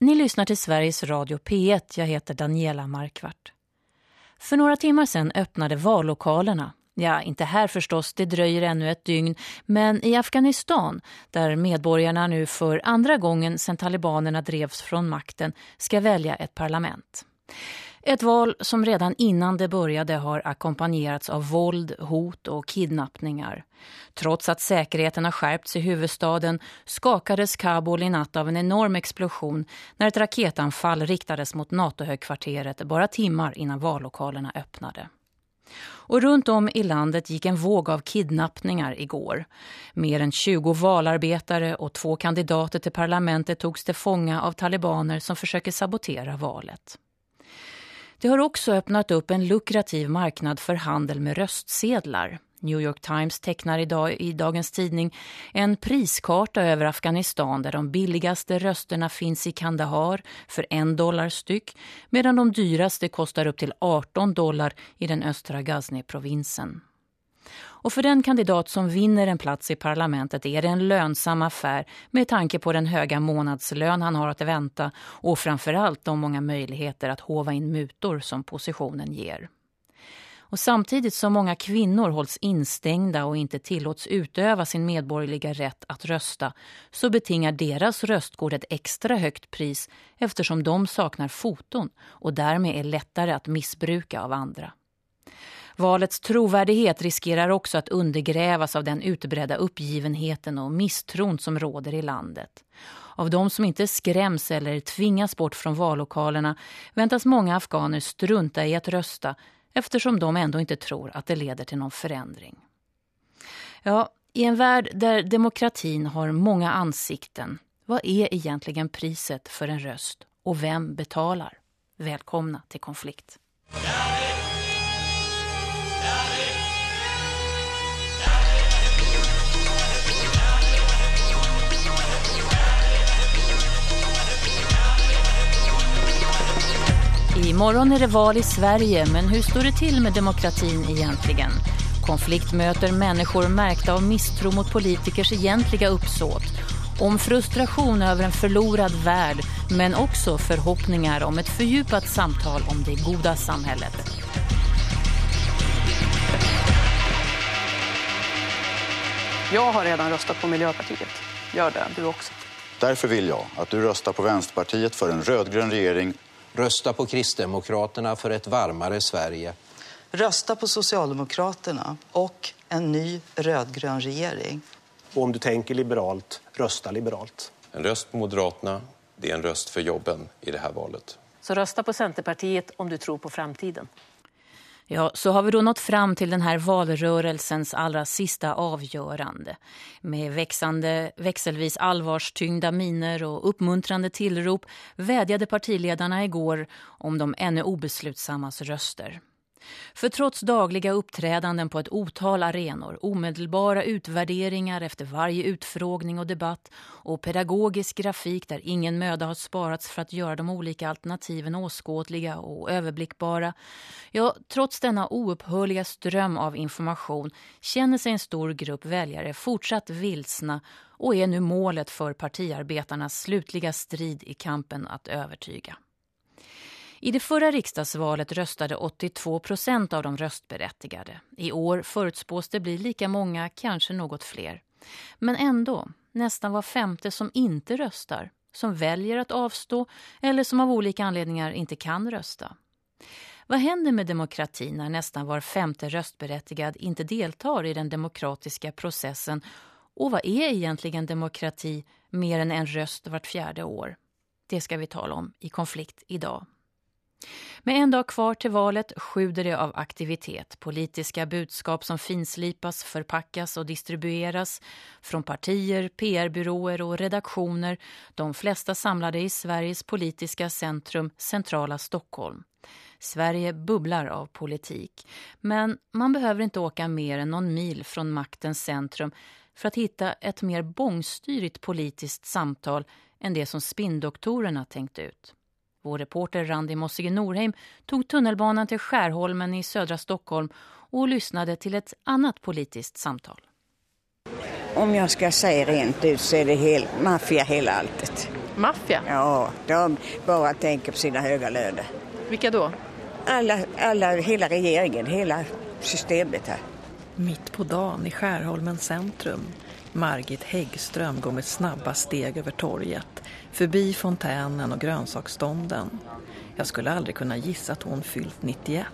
Ni lyssnar till Sveriges Radio P1. Jag heter Daniela Markvart. För några timmar sedan öppnade vallokalerna. Ja, inte här förstås, det dröjer ännu ett dygn. Men i Afghanistan, där medborgarna nu för andra gången sedan talibanerna drevs från makten, ska välja ett parlament. Ett val som redan innan det började har ackompanjerats av våld, hot och kidnappningar. Trots att säkerheten har skärpts i huvudstaden skakades Kabul i natt av en enorm explosion när ett raketanfall riktades mot NATO-högkvarteret bara timmar innan vallokalerna öppnade. Och runt om i landet gick en våg av kidnappningar igår. Mer än 20 valarbetare och två kandidater till parlamentet togs till fånga av talibaner som försöker sabotera valet. Det har också öppnat upp en lukrativ marknad för handel med röstsedlar. New York Times tecknar idag i dagens tidning en priskarta över Afghanistan där de billigaste rösterna finns i Kandahar för en dollar styck medan de dyraste kostar upp till 18 dollar i den östra Ghazni-provinsen. Och för den kandidat som vinner en plats i parlamentet är det en lönsam affär med tanke på den höga månadslön han har att vänta och framförallt de många möjligheter att hova in mutor som positionen ger. Och samtidigt som många kvinnor hålls instängda och inte tillåts utöva sin medborgerliga rätt att rösta så betingar deras röstkort ett extra högt pris eftersom de saknar foton och därmed är lättare att missbruka av andra. Valets trovärdighet riskerar också att undergrävas av den utbredda uppgivenheten och misstron som råder i landet. Av de som inte skräms eller tvingas bort från vallokalerna väntas många afghaner strunta i att rösta eftersom de ändå inte tror att det leder till någon förändring. Ja, i en värld där demokratin har många ansikten, vad är egentligen priset för en röst och vem betalar? Välkomna till konflikt. Imorgon är det val i Sverige, men hur står det till med demokratin egentligen? Konflikt möter människor märkta av misstro mot politikers egentliga uppsåt. Om frustration över en förlorad värld, men också förhoppningar om ett fördjupat samtal om det goda samhället. Jag har redan röstat på Miljöpartiet. Gör det, du också. Därför vill jag att du röstar på Vänsterpartiet för en rödgrön regering Rösta på Kristdemokraterna för ett varmare Sverige. Rösta på Socialdemokraterna och en ny rödgrön regering. Och om du tänker liberalt, rösta liberalt. En röst på Moderaterna, det är en röst för jobben i det här valet. Så rösta på Centerpartiet om du tror på framtiden. Ja, så har vi då nått fram till den här valrörelsens allra sista avgörande. Med växande, växelvis allvarstyngda miner och uppmuntrande tillrop vädjade partiledarna igår om de ännu obeslutsammas röster. För trots dagliga uppträdanden på ett otal arenor, omedelbara utvärderingar efter varje utfrågning och debatt och pedagogisk grafik där ingen möda har sparats för att göra de olika alternativen åskådliga och överblickbara. Ja, trots denna oupphörliga ström av information känner sig en stor grupp väljare fortsatt vilsna och är nu målet för partiarbetarnas slutliga strid i kampen att övertyga. I det förra riksdagsvalet röstade 82 procent av de röstberättigade. I år förutspås det bli lika många, kanske något fler. Men ändå, nästan var femte som inte röstar, som väljer att avstå eller som av olika anledningar inte kan rösta. Vad händer med demokratin när nästan var femte röstberättigad inte deltar i den demokratiska processen? Och vad är egentligen demokrati mer än en röst vart fjärde år? Det ska vi tala om i konflikt idag. Med en dag kvar till valet sjuder det av aktivitet. Politiska budskap som finslipas, förpackas och distribueras från partier, PR-byråer och redaktioner. De flesta samlade i Sveriges politiska centrum, centrala Stockholm. Sverige bubblar av politik. Men man behöver inte åka mer än någon mil från maktens centrum för att hitta ett mer bångstyrigt politiskt samtal än det som spindoktorerna tänkt ut. Vår reporter Randi Mossige Norheim tog tunnelbanan till Skärholmen i södra Stockholm och lyssnade till ett annat politiskt samtal. Om jag ska säga rent ut så är det helt maffia hela alltet. Maffia? Ja, de bara tänker på sina höga löner. Vilka då? Alla, alla, hela regeringen, hela systemet här. Mitt på dagen i Skärholmens centrum. Margit Häggström går med snabba steg över torget, förbi fontänen och grönsaksstånden. Jag skulle aldrig kunna gissa att hon fyllt 91.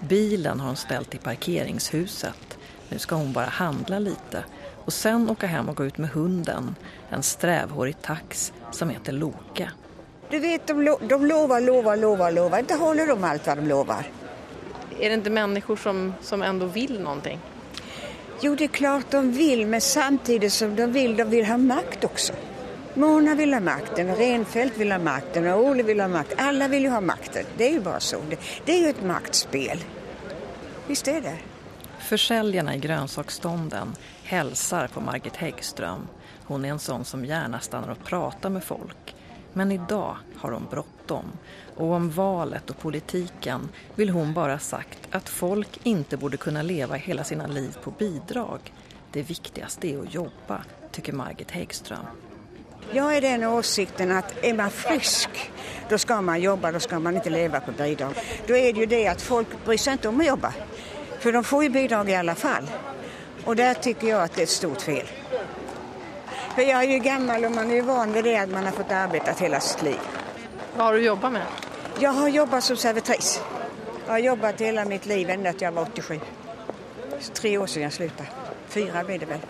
Bilen har hon ställt i parkeringshuset. Nu ska hon bara handla lite och sen åka hem och gå ut med hunden, en strävhårig tax som heter Loke. Du vet, de, lo de lovar, lovar, lovar, lovar. Inte håller de allt vad de lovar. Är det inte människor som, som ändå vill någonting? Jo, det är klart de vill, men samtidigt som de vill, de vill ha makt också. Mona vill ha makten, Renfeldt vill ha makten och Ole vill ha makten. Alla vill ju ha makten. Det är ju bara så. Det, det är ju ett maktspel. Visst är det. Försäljarna i grönsaksstånden hälsar på Margit Häggström. Hon är en sån som gärna stannar och pratar med folk. Men idag har hon bråttom. Och om valet och politiken vill hon bara sagt att folk inte borde kunna leva hela sina liv på bidrag. Det viktigaste är att jobba, tycker Margit Häggström. Jag är den åsikten att är man frisk, då ska man jobba, då ska man inte leva på bidrag. Då är det ju det att folk bryr sig inte om att jobba. För de får ju bidrag i alla fall. Och där tycker jag att det är ett stort fel. För jag är ju gammal och man är ju van vid det att man har fått arbeta hela sitt liv. Vad har du jobbat med? Jag har jobbat som servitris. Jag har jobbat hela mitt liv ända till jag var 87. Tre år sedan jag slutade. Fyra blir det väl.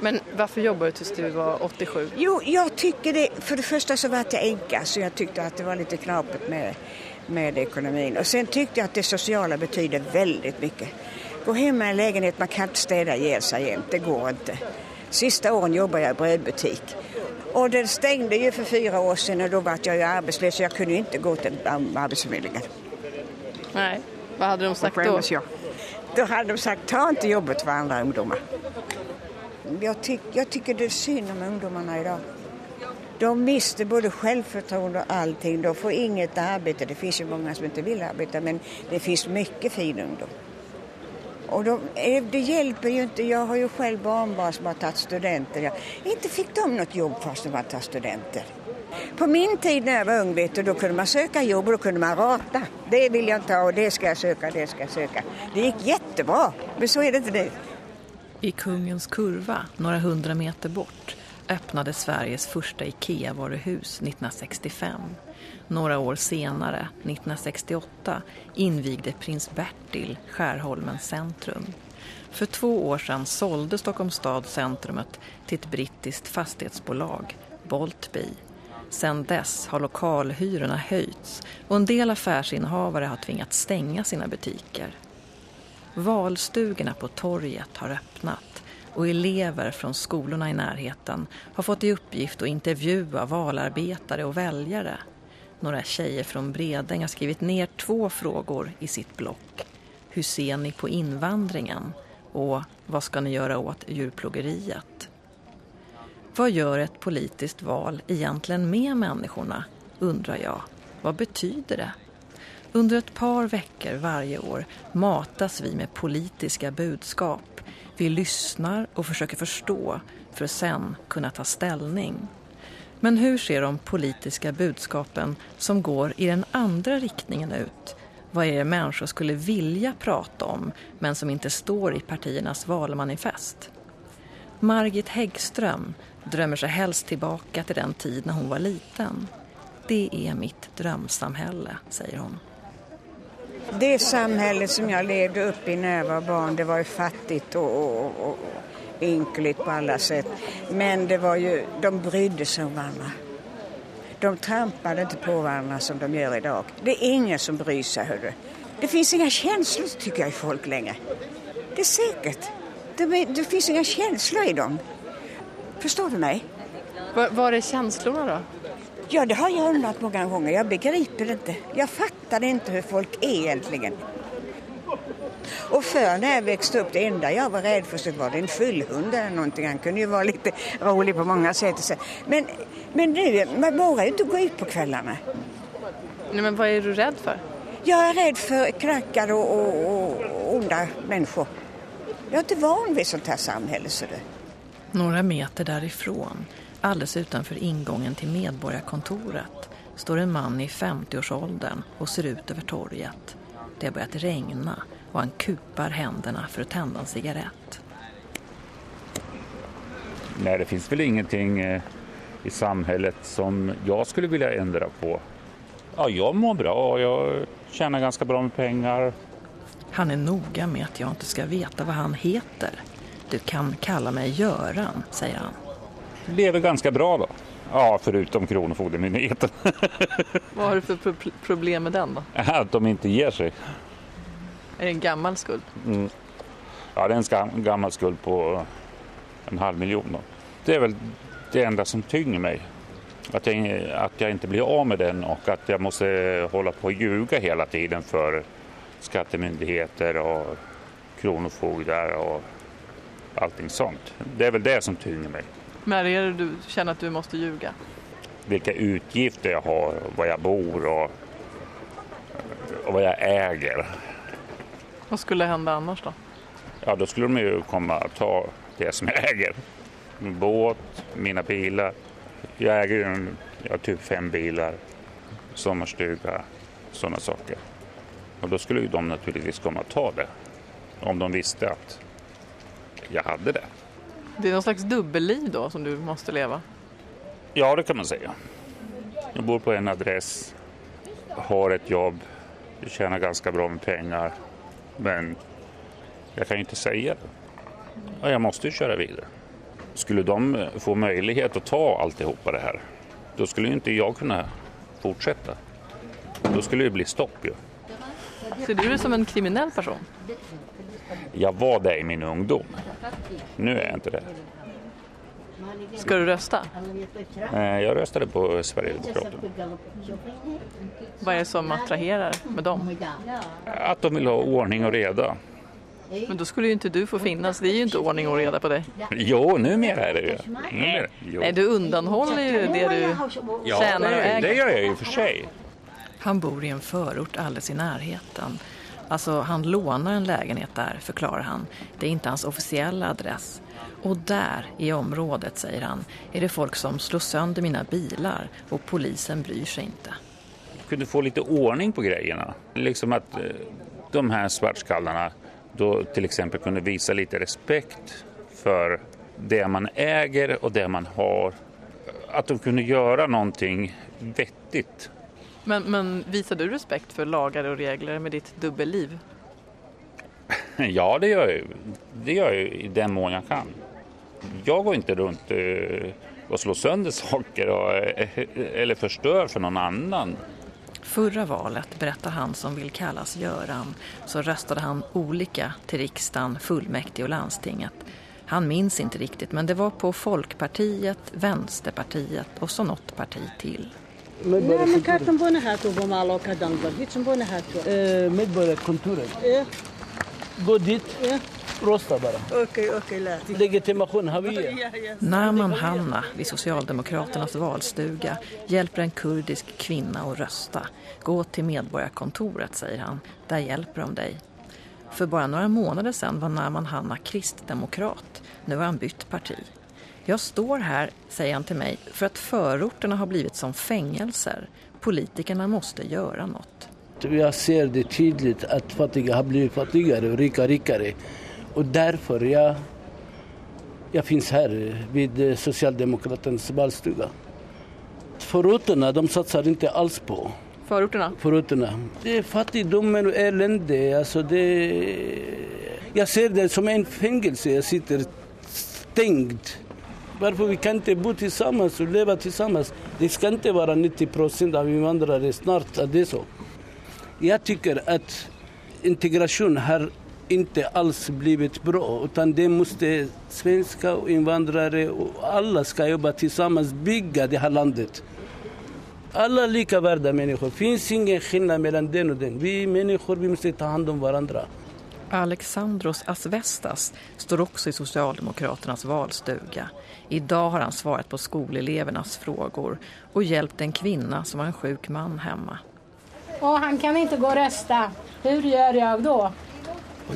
Men varför jobbade du tills du var 87? Jo, jag tycker det. För det första så var jag änka så jag tyckte att det var lite knapert med, med ekonomin. Och sen tyckte jag att det sociala betyder väldigt mycket. Gå hem med en lägenhet, man kan inte städa ihjäl sig jämt, det går inte. Sista åren jobbade jag i brödbutik. Och det stängde ju för fyra år sedan och då var jag ju arbetslös så jag kunde inte gå till Arbetsförmedlingen. Nej, vad hade de sagt då? Då hade de sagt, ta inte jobbet för andra ungdomar. Jag, tyck, jag tycker det är synd om ungdomarna idag. De mister både självförtroende och allting. De får inget arbete. Det finns ju många som inte vill arbeta men det finns mycket fin ungdom. Och de, eh, det hjälper ju inte. Jag har ju själv barnbarn som har tagit studenter. Jag, inte fick de något jobb fast de har tagit studenter. På min tid när jag var ung vet du, då kunde man söka jobb och då kunde man rata. Det vill jag inte ha och det ska jag söka, det ska jag söka. Det gick jättebra, men så är det inte nu. I Kungens kurva, några hundra meter bort, öppnade Sveriges första IKEA-varuhus 1965. Några år senare, 1968, invigde prins Bertil Skärholmens centrum. För två år sedan sålde Stockholms stad centrumet till ett brittiskt fastighetsbolag, Boltby. Sedan dess har lokalhyrorna höjts och en del affärsinnehavare har tvingats stänga sina butiker. Valstugorna på torget har öppnat och elever från skolorna i närheten har fått i uppgift att intervjua valarbetare och väljare. Några tjejer från Bredäng har skrivit ner två frågor i sitt block. Hur ser ni på invandringen? Och vad ska ni göra åt djurplågeriet? Vad gör ett politiskt val egentligen med människorna, undrar jag. Vad betyder det? Under ett par veckor varje år matas vi med politiska budskap. Vi lyssnar och försöker förstå för att sen kunna ta ställning. Men hur ser de politiska budskapen som går i den andra riktningen ut? Vad är det människor skulle vilja prata om men som inte står i partiernas valmanifest? Margit Häggström drömmer sig helst tillbaka till den tid när hon var liten. Det är mitt drömsamhälle, säger hon. Det samhället som jag levde upp i när jag var barn, det var ju fattigt och, och, och ynkligt på alla sätt. Men det var ju, de brydde sig om varandra. De trampade inte på varandra som de gör idag. Det är ingen som bryr sig, hörru. Det finns inga känslor, tycker jag, i folk längre. Det är säkert. Det, det finns inga känslor i dem. Förstår du mig? Var, var är känslorna då? Ja, det har jag undrat många gånger. Jag begriper inte. Jag fattar inte hur folk är egentligen. Och förr när jag växte upp, det enda jag var rädd för så var det en fyllhund eller någonting. Han kunde ju vara lite rolig på många sätt. Men, men nu, man vågar ju inte gå ut på kvällarna. Nej, men vad är du rädd för? Jag är rädd för knackar och, och, och onda människor. Jag är inte van vid sånt här samhälle. Så det. Några meter därifrån Alldeles utanför ingången till Medborgarkontoret står en man i 50-årsåldern och ser ut över torget. Det har börjat regna och han kupar händerna för att tända en cigarett. Nej, det finns väl ingenting eh, i samhället som jag skulle vilja ändra på. Ja, jag mår bra, jag tjänar ganska bra med pengar. Han är noga med att jag inte ska veta vad han heter. Du kan kalla mig Göran, säger han. Lever ganska bra då. Ja, förutom Kronofogdemyndigheten. Vad har du för pro problem med den då? Att de inte ger sig. Är det en gammal skuld? Mm. Ja, det är en gammal skuld på en halv miljon. Då. Det är väl det enda som tynger mig. Att jag, att jag inte blir av med den och att jag måste hålla på och ljuga hela tiden för skattemyndigheter och kronofogdar och allting sånt. Det är väl det som tynger mig. Men är det du känner att du måste ljuga? Vilka utgifter jag har, var jag bor och, och vad jag äger. Vad skulle hända annars då? Ja, då skulle de ju komma att ta det som jag äger. Min båt, mina bilar. Jag äger en, jag har typ fem bilar, sommarstuga, sådana saker. Och då skulle ju de naturligtvis komma att ta det. Om de visste att jag hade det. Det är någon slags dubbelliv då som du måste leva? Ja, det kan man säga. Jag bor på en adress, har ett jobb, tjänar ganska bra med pengar. Men jag kan ju inte säga det. Jag måste ju köra vidare. Skulle de få möjlighet att ta alltihopa det här, då skulle ju inte jag kunna fortsätta. Då skulle det bli stopp ju. Ser du dig som en kriminell person? Jag var det i min ungdom. Nu är jag inte det. Ska du rösta? Eh, jag röstade på Sverigedemokraterna. Vad är det som attraherar med dem? Att de vill ha ordning och reda. Men då skulle ju inte du få finnas. Det är ju inte ordning och reda på dig. Jo, numera är det ju. Numera. Jo. Nej, du undanhåller ju det du ja, tjänar och äger. det gör jag ju för sig. Han bor i en förort alldeles i närheten. Alltså, han lånar en lägenhet där, förklarar han. Det är inte hans officiella adress. Och där, i området, säger han, är det folk som slår sönder mina bilar och polisen bryr sig inte. Jag kunde få lite ordning på grejerna. Liksom att eh, de här svartskallarna då till exempel kunde visa lite respekt för det man äger och det man har. Att de kunde göra någonting vettigt. Men, men visar du respekt för lagar och regler med ditt dubbelliv? Ja, det gör jag Det gör jag i den mån jag kan. Jag går inte runt eh, och slår sönder saker och, eh, eller förstör för någon annan. Förra valet, berättar han som vill kallas Göran, så röstade han olika till riksdagen, fullmäktige och landstinget. Han minns inte riktigt, men det var på Folkpartiet, Vänsterpartiet och så något parti till. Medborgarkontoret. Gå dit, rösta bara. Okej, okej, Legitimation har vi. Naman Hanna vid Socialdemokraternas valstuga hjälper en kurdisk kvinna att rösta. Gå till Medborgarkontoret, säger han. Där hjälper de dig. För bara några månader sedan var Naman Hanna kristdemokrat. Nu har han bytt parti. Jag står här, säger han till mig, för att förorterna har blivit som fängelser. Politikerna måste göra något. Jag ser det tydligt att fattiga har blivit fattigare och rika rikare. Och därför jag, jag finns här vid Socialdemokraternas valstuga. Förorterna de satsar inte alls på. Förorterna? Förorterna. Det är fattigdomen och elände. Alltså det, jag ser det som en fängelse. Jag sitter stängd. Varför vi kan inte bo tillsammans och leva tillsammans? Det ska inte vara 90 procent av invandrare snart. Är det så? Jag tycker att integration har inte alls blivit bra utan det måste svenska och invandrare och alla ska jobba tillsammans bygga det här landet. Alla lika värda människor. Det finns ingen skillnad mellan den och den. Vi människor vi måste ta hand om varandra. Alexandros Asvestas står också i Socialdemokraternas valstuga. Idag har han svarat på skolelevernas frågor och hjälpt en kvinna som har en sjuk man hemma. Och han kan inte gå och rösta. Hur gör jag då?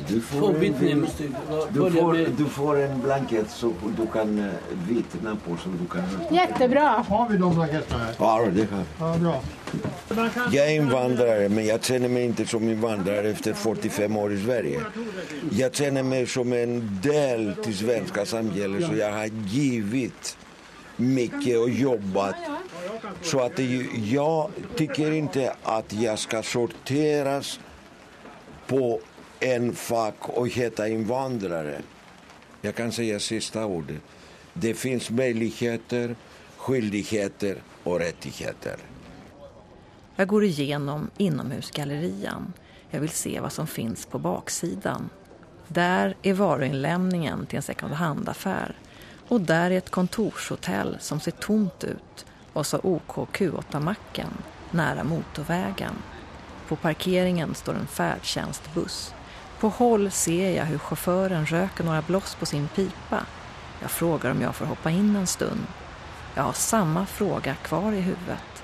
Du får, en, du, får, du får en blankett som du kan uh, vittna på. Som du kan... Jättebra! Har vi de blanketterna här? Ja, det har Ja, bra. Jag är invandrare, men jag känner mig inte som invandrare efter 45 år i Sverige. Jag känner mig som en del till svenska samhället, så jag har givit mycket och jobbat. Så att jag tycker inte att jag ska sorteras på en fack och heta invandrare. Jag kan säga sista ordet. Det finns möjligheter, skyldigheter och rättigheter. Jag går igenom inomhusgallerian. Jag vill se vad som finns på baksidan. Där är varuinlämningen till en second hand-affär. Och där är ett kontorshotell som ser tomt ut och så OK Q8-macken nära motorvägen. På parkeringen står en färdtjänstbuss. På håll ser jag hur chauffören röker några bloss på sin pipa. Jag frågar om jag får hoppa in en stund. Jag har samma fråga kvar i huvudet.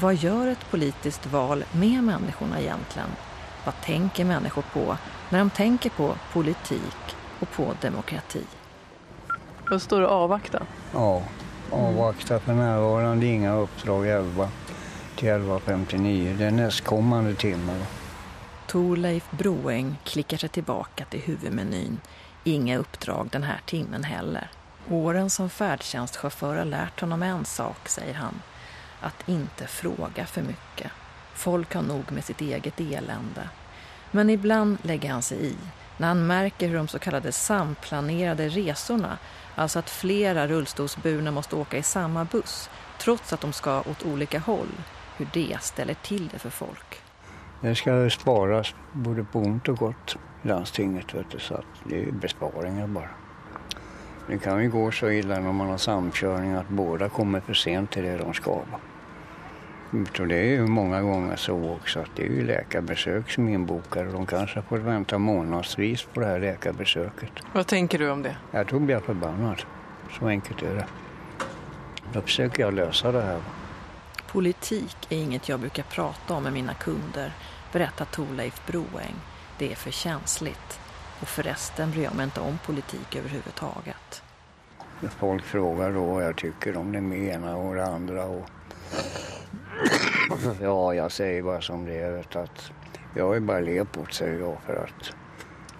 Vad gör ett politiskt val med människorna egentligen? Vad tänker människor på när de tänker på politik och på demokrati? Vad står det avvakta? Ja, avvakta för närvarande inga uppdrag 11 till 11.59. Det är nästkommande timme. Torleif Broeng klickar sig tillbaka till huvudmenyn. Inga uppdrag den här timmen heller. Åren som färdtjänstchaufför har lärt honom en sak, säger han. Att inte fråga för mycket. Folk har nog med sitt eget elände. Men ibland lägger han sig i när han märker hur de så kallade samplanerade resorna, alltså att flera rullstolsburna måste åka i samma buss trots att de ska åt olika håll, hur det ställer till det för folk. Det ska sparas både på ont och gott i landstinget, vet du, så att det är besparingar bara. Det kan ju gå så illa när man har samkörning att båda kommer för sent till det de ska. Och det är ju många gånger så också att det är ju läkarbesök som är inbokade och de kanske får vänta månadsvis på det här läkarbesöket. Vad tänker du om det? Jag tror blir förbannad. Så enkelt är det. Då försöker jag lösa det här. Politik är inget jag brukar prata om med mina kunder, berättar Torleif Broeng. Det är för känsligt. Och förresten bryr jag mig inte om politik överhuvudtaget. Folk frågar då vad jag tycker om det ena och det andra. Och... Ja, jag säger bara som det är. Att jag är bara lepot, säger jag. För att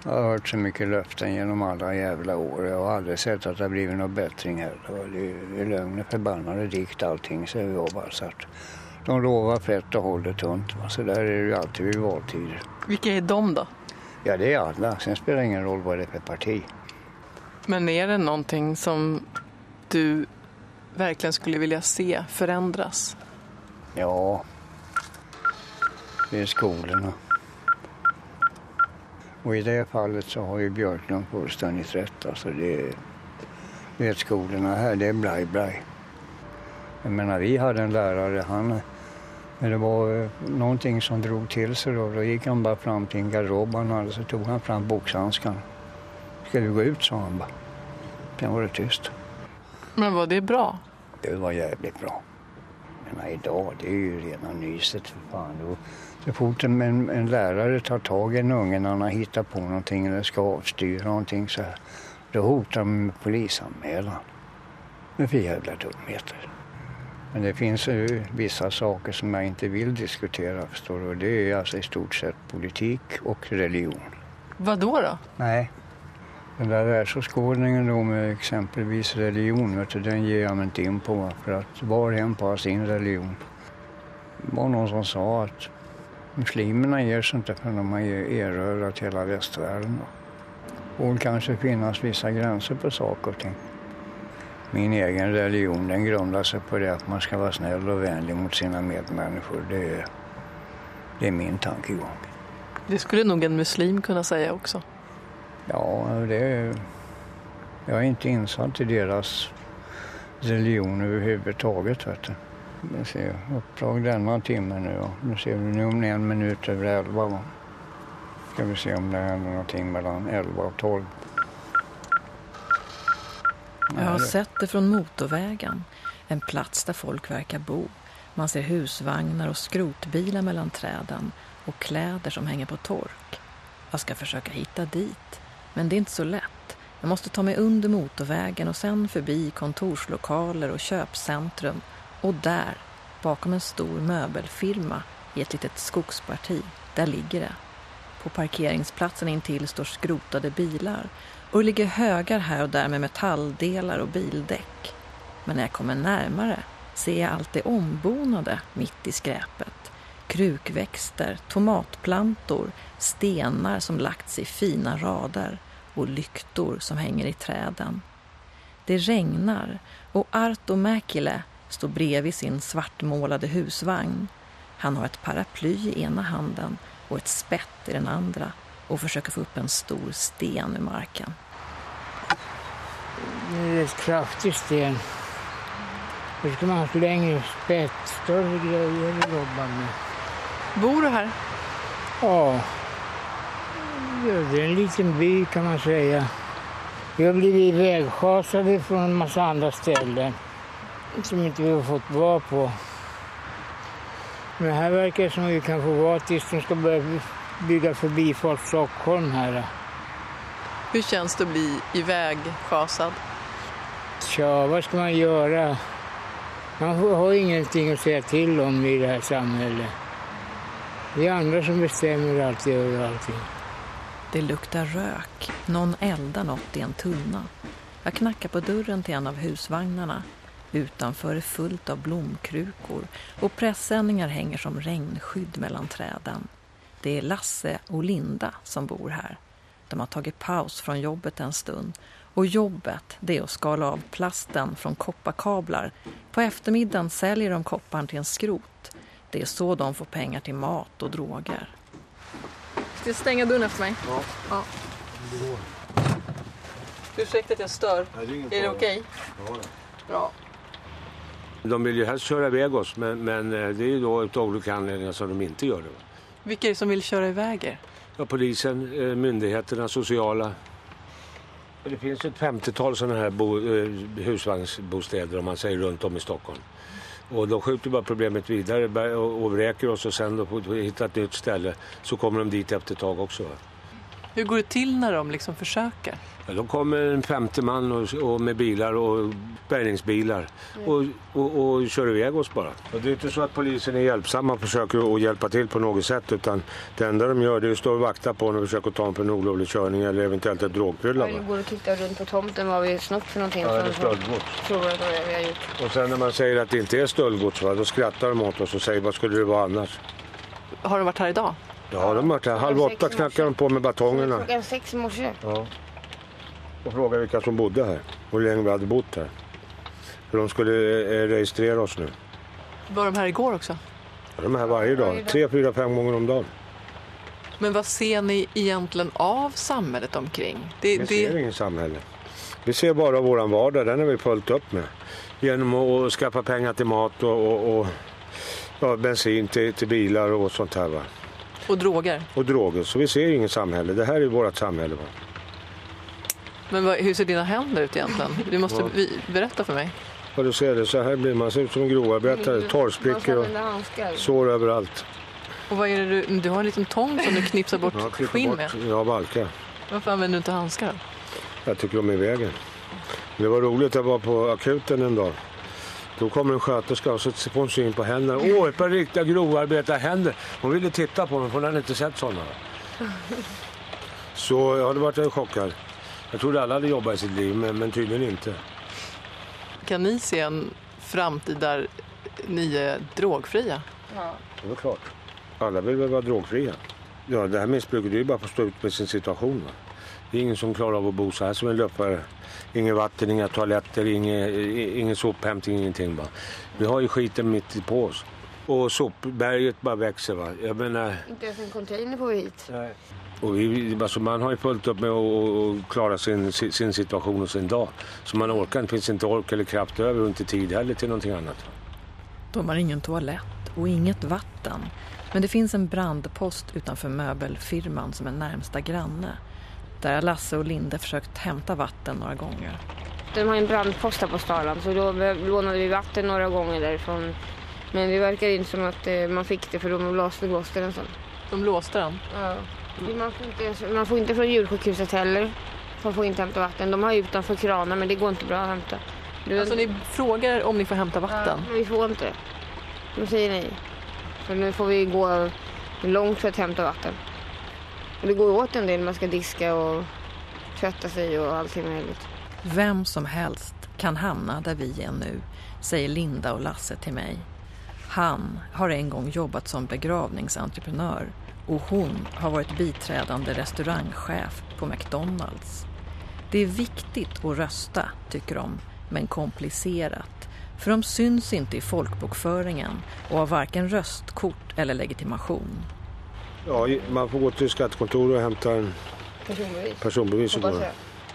jag har hört så mycket löften genom alla jävla år. Jag har aldrig sett att det har blivit något bättring heller. Det är lögn och förbannade dikt allting, säger jag bara. Så att de lovar fett och håller tunt. Så där är det ju alltid vid valtider. Vilka är de då? Ja, det är alla. Sen spelar det ingen roll vad det är för parti. Men är det någonting som du verkligen skulle vilja se förändras? Ja, det är skolorna. Och i det fallet så har ju Björklund fullständigt rätt. Alltså det, vet skolorna här, det är blaj blaj. Jag menar, vi hade en lärare, han, när det var någonting som drog till sig då, då gick han bara fram till en garderob han hade, så tog han fram boxhandskan. Ska vi gå ut, sa han bara. Sen var det tyst. Men var det bra? Det var jävligt bra. Men idag, det är ju rena nyset för fan. Då, så fort en, en, lärare tar tag i en unge när han har hittat på någonting eller ska avstyra någonting så här, då hotar de med polisanmälan. Med för jävla dumheter. Men det finns ju vissa saker som jag inte vill diskutera förstår du. Det är alltså i stort sett politik och religion. Vad då? då? Nej, den där världsåskådningen då med exempelvis religion, vet du, den ger jag mig inte in på. För att var och en har sin religion. Det var någon som sa att muslimerna ger sig inte förrän de har erövrat hela västvärlden. Det borde kanske finnas vissa gränser på saker och ting. Min egen religion den grundar sig på det att man ska vara snäll och vänlig mot sina medmänniskor. Det är, det är min tankegång. Det skulle nog en muslim kunna säga också. Ja, det är, jag är inte insatt i deras religion överhuvudtaget. Vet du. Vi ser uppdrag denna timme nu. Nu ser vi nu om en minut över elva. Va? Ska vi se om det händer någonting mellan elva och tolv. Jag har sett det från motorvägen. En plats där folk verkar bo. Man ser husvagnar och skrotbilar mellan träden och kläder som hänger på tork. Jag ska försöka hitta dit, men det är inte så lätt. Jag måste ta mig under motorvägen och sen förbi kontorslokaler och köpcentrum och där, bakom en stor möbelfirma i ett litet skogsparti, där ligger det. På parkeringsplatsen intill står skrotade bilar och det ligger högar här och där med metalldelar och bildäck. Men när jag kommer närmare ser jag allt det ombonade mitt i skräpet. Krukväxter, tomatplantor, stenar som lagts i fina rader och lyktor som hänger i träden. Det regnar och Arto Mäkile står bredvid sin svartmålade husvagn. Han har ett paraply i ena handen och ett spett i den andra och försöker få upp en stor sten ur marken. Det är ett kraftig sten. Då ska man ha längre spett, större grejer att jobba med. Bor du här? Ja. Det är en liten by kan man säga. Vi har blivit vägschasade från en massa andra ställen som inte vi har fått vara på. Men här verkar det som att vi kan få vara tills de ska börja bygga förbifart Stockholm här. Hur känns det att bli ivägschasad? Tja, vad ska man göra? Man har ingenting att säga till om i det här samhället. Det är andra som bestämmer alltid över allting. Det luktar rök. Någon eldar något i en tunna. Jag knackar på dörren till en av husvagnarna. Utanför är fullt av blomkrukor och pressändningar hänger som regnskydd mellan träden. Det är Lasse och Linda som bor här. De har tagit paus från jobbet en stund och jobbet det är att skala av plasten från kopparkablar. På eftermiddagen säljer de kopparn till en skrot. Det är så de får pengar till mat och droger. Ska jag stänga dörren efter mig? Ja. ja. Ursäkta att jag stör. Nej, det är är det okej? Ja. Bra. De vill ju helst köra iväg oss, men, men eh, det är ju då av olika anledningar som de inte gör det. Vilka är det som vill köra iväg er? Ja, polisen, eh, myndigheterna, sociala. Det finns ett 50-tal sådana här bo, eh, husvagnsbostäder om man säger runt om i Stockholm. Och de skjuter bara problemet vidare och, vräker oss och sen då får vi hitta ett nytt ställe så kommer de dit efter ett tag också. Hur går det till när de liksom försöker? Ja, då kommer en femte man och, och med bilar och bärgningsbilar och, och, och kör iväg oss bara. Och det är inte så att polisen är hjälpsamma och försöker att hjälpa till på något sätt utan det enda de gör det är att stå och vakta på honom och försöka ta honom för en olovlig körning eller eventuellt ett drogfylla. Vi va. går och tittar runt på tomten vad vi snott för någonting. Ja, eller stöldgods. Tror att vi har gjort. Och sen när man säger att det inte är stöldgods va, då skrattar de åt oss och säger vad skulle det vara annars? Har de varit här idag? Ja, de har varit här. Halv åtta knackar de på med batongerna. Klockan sex i morse. Ja. Och frågade vilka som bodde här och hur länge vi hade bott här. För de skulle eh, registrera oss nu. Var de här igår också? Ja, De är här varje dag. Tre, fyra, fem gånger om dagen. Men vad ser ni egentligen av samhället omkring? Det, Vi ser det, ingen samhälle. Vi ser bara våran vardag. Den har vi följt upp med. Genom att att skaffa pengar till mat och, och, och ja, bensin till, till bilar och sånt här. Va? och droger. Och droger. Så vi ser inget samhälle. Det här är vårt samhälle. Va? Men vad, hur ser dina händer ut egentligen? Du måste Ja. vi, berätta för mig. Och du ser det, så här blir man. ser ut som en grovarbetare. Torrsprickor och sår överallt. Och vad är det du, du har en liten tång som du knipsar bort Ja, skinn bort. med. Ja, valkar. Varför använder du inte handskar då? Jag tycker de är i vägen. Det var roligt, jag var på akuten en dag. Då kommer en sköterska och så får hon syn på händerna. Åh, ett par riktiga grovarbetarhänder. Hon ville titta på dem för hon hade inte sett sådana. Så jag hade varit chockad. Jag trodde alla hade jobbat i sitt liv, men, men tydligen inte. Kan ni se en framtid där ni är drogfria? Ja. Det är klart. Alla vill väl vara drogfria. Ja, det här missbruket är ju bara för att stå ut med sin situation. Va? Det är ingen som klarar av att bo så här som en löpare. Inget vatten, inga toaletter, inget, ingen sophämtning, ingenting. Va? Vi har ju skiten mitt på oss. Och sopberget bara växer. Va? Jag menar, Inte ens en container får vi hit. Och vi, alltså man har ju fullt upp med att klara sin, sin situation och sin dag. Så man orkar, det finns inte ork eller kraft över och inte tid heller till någonting annat. De har ingen toalett och inget vatten. Men det finns en brandpost utanför möbelfirman som är närmsta granne. Där har Lasse och Linde försökt hämta vatten några gånger. De har en brandpost här på Stalan så då lånade vi vatten några gånger därifrån. Men det verkar inte som att eh, man fick det för de låste låste den sen. De låste den? Ja. Man får inte, man får inte från djursjukhuset heller. Man får inte hämta vatten. De har utanför kranar men det går inte bra att hämta. Du... Alltså ni frågar om ni får hämta vatten? Ja, men vi får inte det. De säger nej. Så nu får vi gå långt för att hämta vatten. Och det går åt en del. Man ska diska och tvätta sig och allting möjligt. Vem som helst kan hamna där vi är nu, säger Linda och Lasse till mig. Han har en gång jobbat som begravningsentreprenör och hon har varit biträdande restaurangchef på McDonalds. Det är viktigt att rösta, tycker de, men komplicerat. För de syns inte i folkbokföringen och har varken röstkort eller legitimation. Ja, man får gå till skattekontoret och hämta en personbevis. personbevis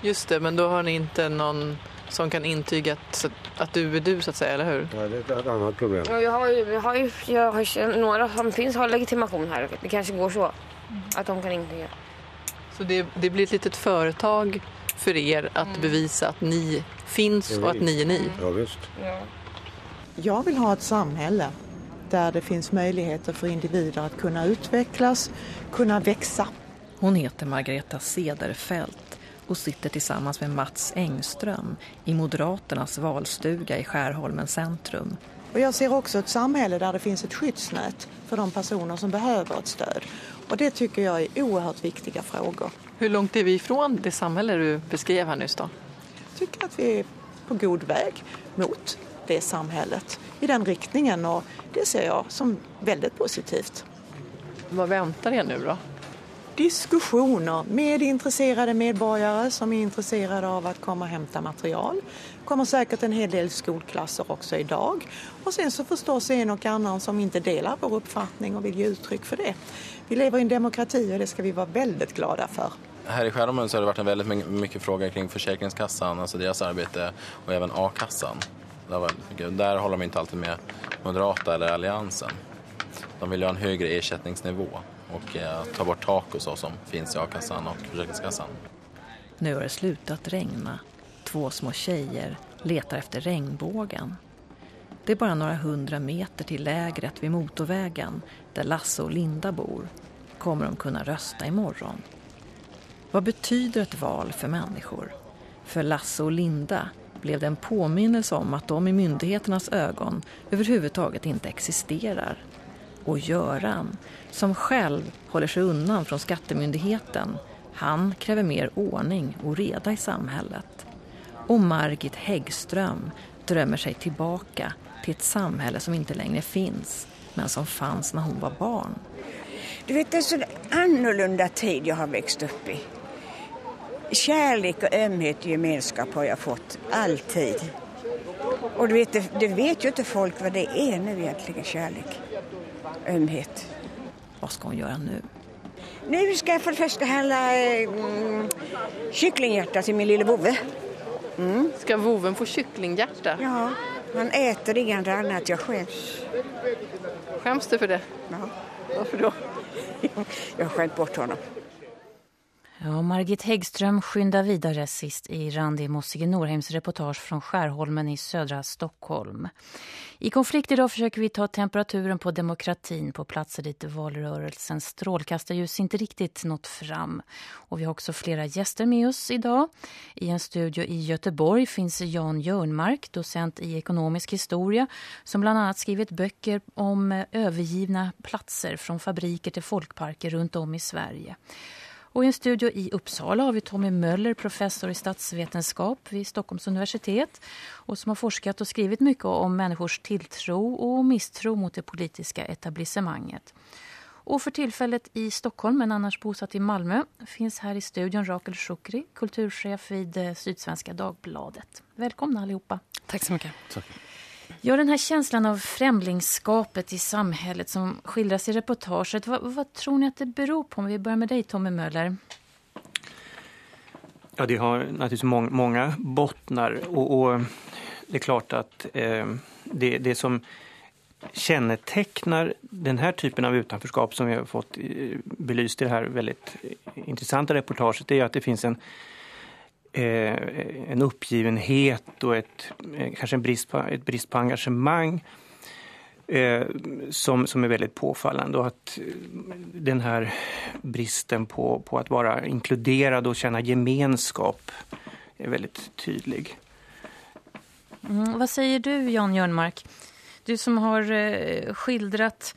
Just det, men då har ni inte någon som kan intyga att, att du är du så att säga, eller hur? Ja, det är ett annat problem. Ja, jag har ju, jag har ju jag har, några som finns har legitimation här. Det kanske går så att de kan intyga. Så det, det blir ett litet företag för er att mm. bevisa att ni finns och att ni är ni? Ja, visst. Ja. Jag vill ha ett samhälle där det finns möjligheter för individer att kunna utvecklas, kunna växa. Hon heter Margareta Sederfält och sitter tillsammans med Mats Engström i Moderaternas valstuga i Skärholmen centrum. Och jag ser också ett samhälle där det finns ett skyddsnät för de personer som behöver ett stöd. Och det tycker jag är oerhört viktiga frågor. Hur långt är vi ifrån det samhälle du beskrev här nyss då? Jag tycker att vi är på god väg mot det samhället i den riktningen och det ser jag som väldigt positivt. Vad väntar er nu då? Diskussioner med intresserade medborgare som är intresserade av att komma och hämta material. Det kommer säkert en hel del skolklasser också idag. Och sen så förstås en och annan som inte delar vår uppfattning och vill ge uttryck för det. Vi lever i en demokrati och det ska vi vara väldigt glada för. Här i Skärholmen så har det varit en väldigt mycket fråga kring Försäkringskassan, alltså deras arbete och även A-kassan. Där håller de inte alltid med Moderata eller Alliansen. De vill ha en högre ersättningsnivå och eh, ta bort tak och så som finns i a-kassan och Försäkringskassan. Nu har det slutat regna. Två små tjejer letar efter regnbågen. Det är bara några hundra meter till lägret vid motorvägen där Lasse och Linda bor. Kommer de kunna rösta imorgon? Vad betyder ett val för människor? För Lasse och Linda blev det en påminnelse om att de i myndigheternas ögon överhuvudtaget inte existerar. Och Göran, som själv håller sig undan från skattemyndigheten, han kräver mer ordning och reda i samhället. Och Margit Häggström drömmer sig tillbaka till ett samhälle som inte längre finns, men som fanns när hon var barn. Du vet, det är så annorlunda tid jag har växt upp i. Kärlek och ömhet och gemenskap har jag fått, alltid. Och du vet, det, det vet ju inte folk vad det är nu egentligen, kärlek. Ömhet. Vad ska hon göra nu? Nu ska jag för det första handla mm, kycklinghjärta till min lille vovve. Mm. Ska voven få kycklinghjärta? Ja, han äter inget annat. Jag skäms. Skäms du för det? Ja. Varför då? jag har skämt bort honom. Ja, Margit Häggström skyndar vidare sist i Randi Mossige Norheims reportage från Skärholmen i södra Stockholm. I konflikt idag försöker vi ta temperaturen på demokratin på platser dit valrörelsens strålkastarljus inte riktigt nått fram. Och vi har också flera gäster med oss idag. I en studio i Göteborg finns Jan Jörnmark, docent i ekonomisk historia, som bland annat skrivit böcker om övergivna platser från fabriker till folkparker runt om i Sverige. Och i en studio i Uppsala har vi Tommy Möller, professor i statsvetenskap vid Stockholms universitet och som har forskat och skrivit mycket om människors tilltro och misstro mot det politiska etablissemanget. Och för tillfället i Stockholm, men annars bosatt i Malmö, finns här i studion Rakel Shukri, kulturchef vid eh, Sydsvenska Dagbladet. Välkomna allihopa. Tack så mycket. Tack. Ja, den här känslan av främlingskapet i samhället som skildras i reportaget, vad, vad tror ni att det beror på? Om vi börjar med dig, Tommy Möller. Ja, det har naturligtvis mång, många bottnar och, och, det är klart att eh, det, det som kännetecknar den här typen av utanförskap som vi har fått eh, belyst i det här väldigt eh, intressanta reportaget är att det finns en Eh, en uppgivenhet och ett, eh, kanske en brist på, ett brist på engagemang. eh, som, som är väldigt påfallande och att eh, den här bristen på, på att vara inkluderad och känna gemenskap är väldigt tydlig. Mm, vad säger du Jan Jörnmark? Du som har eh, skildrat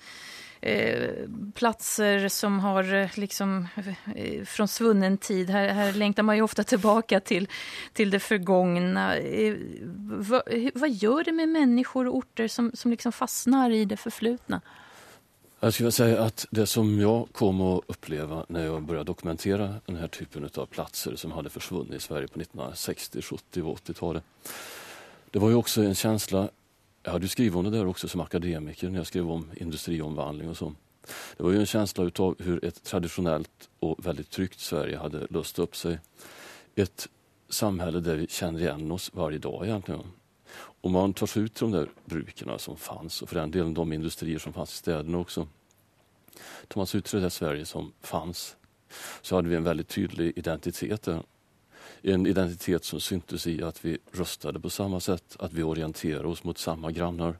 eh, platser som har eh, liksom eh, från svunnen tid. Här, här längtar man ju ofta tillbaka till, till det förgångna. Eh, vad, vad gör det med människor och orter som, som liksom fastnar i det förflutna? Jag skulle säga att det som jag kom att uppleva när jag började dokumentera den här typen av platser som hade försvunnit i Sverige på 1960, 70 och 80-talet. Det var ju också en känsla jag hade skrivit om det där också som akademiker när jag skrev om industriomvandling och så. Det var ju en känsla av hur ett traditionellt och väldigt tryggt Sverige hade löst upp sig. Ett samhälle där vi känner igen oss varje dag egentligen. Om man tar sig ut till de där bruken som fanns och för den delen de industrier som fanns i städerna också. Tar man sig ut till det där Sverige som fanns så hade vi en väldigt tydlig identitet där en identitet som syntes i att vi röstade på samma sätt, att vi orienterade oss mot samma grannar.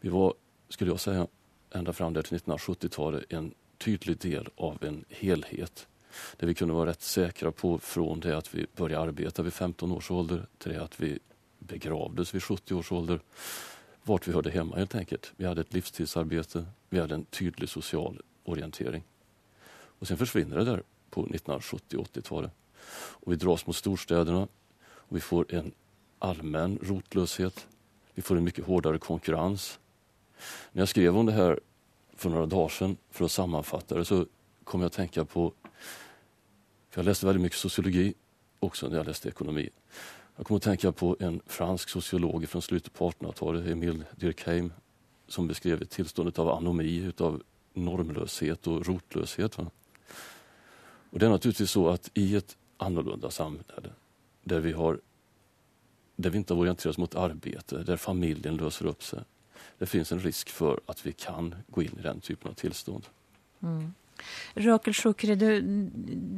Vi var, skulle jag säga, ända fram till 1970-talet en tydlig del av en helhet. Det vi kunde vara rätt säkra på från det att vi började arbeta vid 15 års ålder till det att vi begravdes vid 70 års ålder. Vart vi hörde hemma helt enkelt. Vi hade ett livstidsarbete, vi hade en tydlig social orientering. Och sen försvinner det där på 1970 80-talet. Och vi dras mot storstäderna och vi får en allmän rotlöshet. Vi får en mycket hårdare konkurrens. När jag skrev om det här för några dagar sedan för att sammanfatta det så kom jag att tänka på, för jag läste väldigt mycket sociologi också när jag läste ekonomi. Jag kom att tänka på en fransk sociolog från slutet på 1800-talet, Emile Durkheim, som beskrev ett tillstånd av anomi, av normlöshet och rotlöshet. Va? Och det är naturligtvis så att i ett annorlunda samhälle. Där vi, har, där vi inte har orienterat oss mot arbete, där familjen löser upp sig. Det finns en risk för att vi kan gå in i den typen av tillstånd. Mm. Rakel Shukri, du,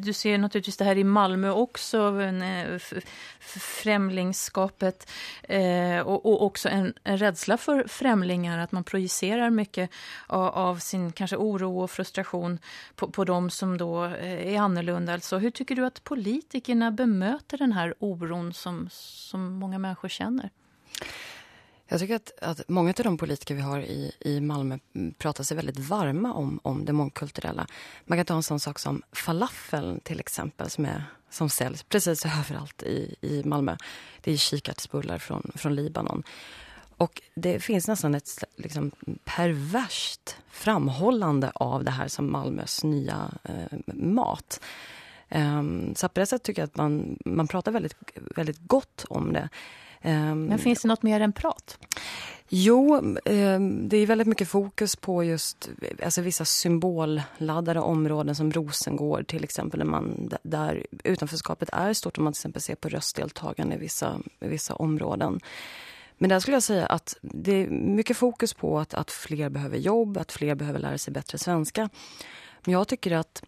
du ser naturligtvis det här i Malmö också, eh, främlingskapet eh, och, och, också en, en rädsla för främlingar, att man projicerar mycket av, av, sin kanske oro och frustration på, på de som då eh, är annorlunda. Alltså, hur tycker du att politikerna bemöter den här oron som, som många människor känner? Jag tycker att, att många av de politiker vi har i, i Malmö pratar sig väldigt varma om, om det mångkulturella. Man kan ta en sån sak som falafeln till exempel som, är, som säljs precis överallt i, i Malmö. Det är kikärtsbullar från, från Libanon. Och det finns nästan ett liksom, perverst framhållande av det här som Malmös nya eh, mat. Um, så på det sättet tycker jag att man, man pratar väldigt, väldigt gott om det. Ehm, Men finns det något mer än prat? Jo, ehm, det är väldigt mycket fokus på just alltså vissa symbolladdade områden som Rosengård till exempel, där, man, där utanförskapet är stort om man till exempel ser på röstdeltagande i vissa, i vissa områden. Men där skulle jag säga att det är mycket fokus på att, att fler behöver jobb, att fler behöver lära sig bättre svenska. Men jag tycker att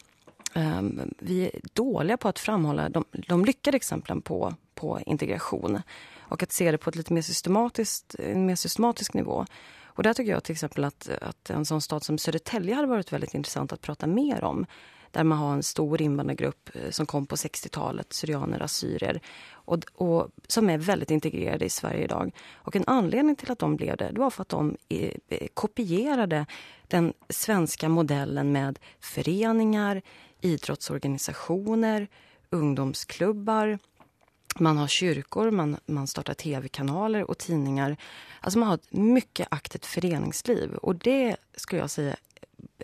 um, vi är dåliga på att framhålla de, de lyckade exemplen på, på integration och att se det på ett lite mer systematiskt, en mer systematisk nivå. Och där tycker jag till exempel att, att en sån stad som Södertälje hade varit väldigt intressant att prata mer om. Där man har en stor invandrargrupp eh, som kom på 60-talet, syrianer, assyrier. Och, och, som är väldigt integrerade i Sverige idag. Och en anledning till att de blev det, det var för att de eh, eh, kopierade den svenska modellen med föreningar, idrottsorganisationer, ungdomsklubbar, man har kyrkor, man, man startar tv-kanaler och tidningar. Alltså man har ett mycket aktivt föreningsliv. Och det skulle jag säga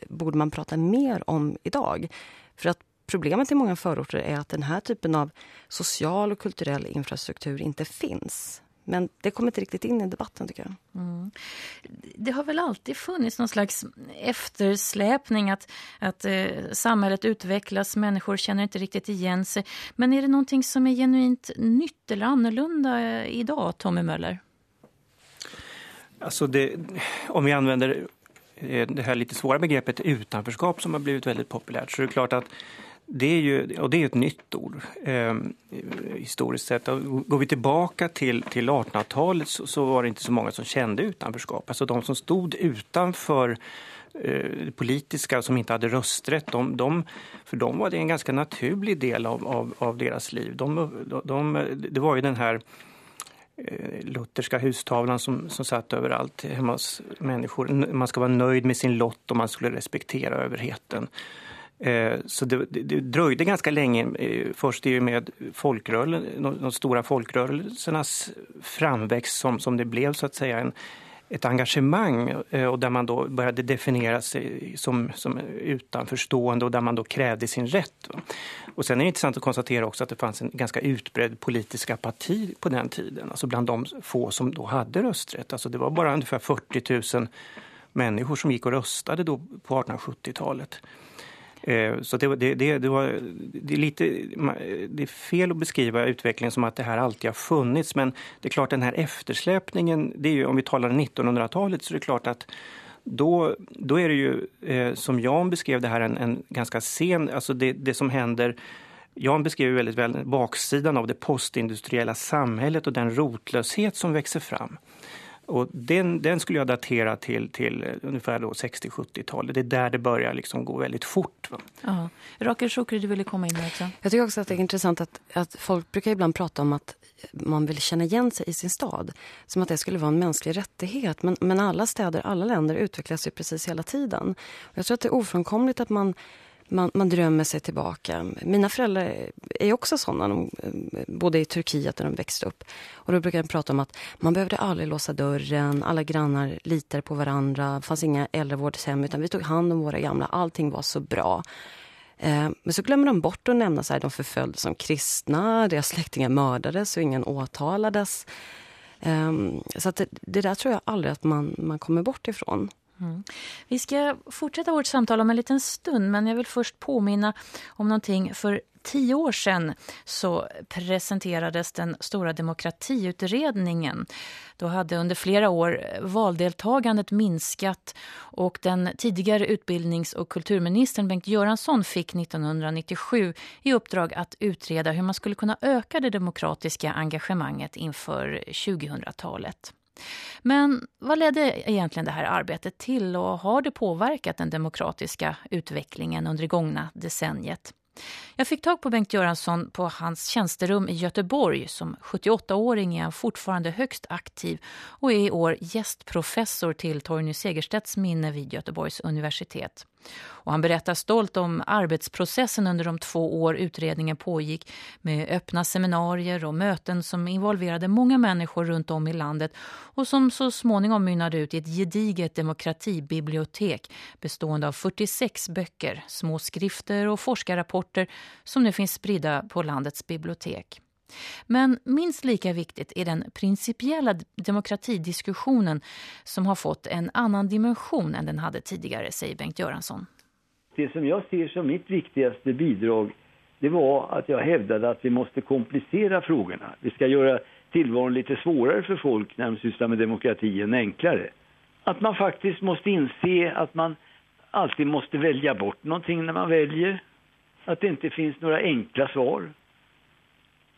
borde man prata mer om idag. För att problemet i många förorter är att den här typen av social och kulturell infrastruktur inte finns. Men det kommer inte riktigt in i debatten tycker jag. Mm. Det har väl alltid funnits någon slags eftersläpning att, att eh, samhället utvecklas, människor känner inte riktigt igen sig. Men är det någonting som är genuint nytt eller annorlunda eh, idag, Tommy Möller? Alltså det, om vi använder eh, det här lite svåra begreppet utanförskap som har blivit väldigt populärt så är det klart att det är ju, och det är ett nytt ord eh, historiskt sett. Går vi tillbaka till, till 1800-talet så, så, var det inte så många som kände utanförskap. Alltså de som stod utanför eh, politiska som inte hade rösträtt, de, de, för dem var det en ganska naturlig del av, av, av deras liv. De, de, det var ju den här eh, lutherska hustavlan som, som satt överallt hemma hos människor. Man ska vara nöjd med sin lott och man skulle respektera överheten. Eh, så det, det, dröjde ganska länge, eh, först i och med de stora folkrörelsernas framväxt som, som det blev så att säga en, ett engagemang eh, och där man då började definiera sig som, som utanförstående och där man då krävde sin rätt. Och sen är det intressant att konstatera också att det fanns en ganska utbredd politisk apati på den tiden, alltså bland de få som då hade rösträtt. Alltså det var bara ungefär 40 000 människor som gick och röstade då på 1870-talet. Eh, så det, det, det, det, var, det, är lite, det är fel att beskriva utvecklingen som att det här alltid har funnits. Men det är klart den här eftersläpningen, det är ju, om vi talar 1900-talet så är det klart att då, då är det ju, eh, som Jan beskrev det här, en, en ganska sen, alltså det, det som händer Jan beskrev väldigt väl baksidan av det postindustriella samhället och den rotlöshet som växer fram. Och den, den skulle jag datera till, till ungefär 60-70-talet. Det är där det börjar liksom gå väldigt fort. Va? Ja. Rakel Shukri, du ville komma in med också. Jag tycker också att det är intressant att, att folk brukar ibland prata om att man vill känna igen sig i sin stad. Som att det skulle vara en mänsklig rättighet. Men, men alla städer, alla länder utvecklas ju precis hela tiden. Och jag tror att det är ofrånkomligt att man man, man drömmer sig tillbaka. Mina föräldrar är också sådana, de eh, bodde i Turkiet när de växte upp. Och då brukar de prata om att man behövde aldrig låsa dörren, alla grannar litade på varandra, det fanns inga äldrevårdshem utan vi tog hand om våra gamla, allting var så bra. Eh, men så glömmer de bort att nämna att de förföljdes som kristna, deras släktingar mördades och ingen åtalades. Eh, så att det, det där tror jag aldrig att man, man kommer bort ifrån. Mm. Vi ska fortsätta vårt samtal om en liten stund men jag vill först påminna om någonting. För tio år sedan så presenterades den stora demokratiutredningen. Då hade under flera år valdeltagandet minskat och den tidigare utbildnings- och kulturministern Bengt Göransson fick 1997 i uppdrag att utreda hur man skulle kunna öka det demokratiska engagemanget inför 2000-talet. Men vad ledde egentligen det här arbetet till och har det påverkat den demokratiska utvecklingen under det gångna decenniet? Jag fick tag på Bengt Göransson på hans tjänsterum i Göteborg. Som 78-åring är han fortfarande högst aktiv och är i år gästprofessor till Torgny Segerstedts minne vid Göteborgs universitet. Och han berättar stolt om arbetsprocessen under de två år utredningen pågick med öppna seminarier och möten som involverade många människor runt om i landet och som så småningom mynnade ut i ett gediget demokratibibliotek bestående av 46 böcker, små skrifter och forskarrapporter som nu finns spridda på landets bibliotek. Men minst lika viktigt är den principiella demokratidiskussionen som har fått en annan dimension än den hade tidigare, säger Bengt Göransson. Det som jag ser som mitt viktigaste bidrag det var att jag hävdade att vi måste komplicera frågorna. Vi ska göra tillvaron lite svårare för folk när de sysslar med demokrati än enklare. Att man faktiskt måste inse att man alltid måste välja bort någonting när man väljer. Att det inte finns några enkla svar.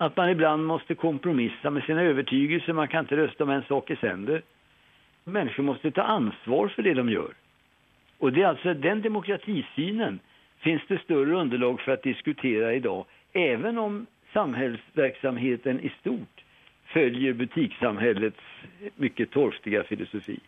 Att man ibland måste kompromissa med sina övertygelser. Man kan inte rösta om en sak i sänder. Människor måste ta ansvar för det de gör. Och det är alltså den demokratisynen finns det större underlag för att diskutera idag. Även om samhällsverksamheten i stort följer butikssamhällets mycket torftiga filosofi.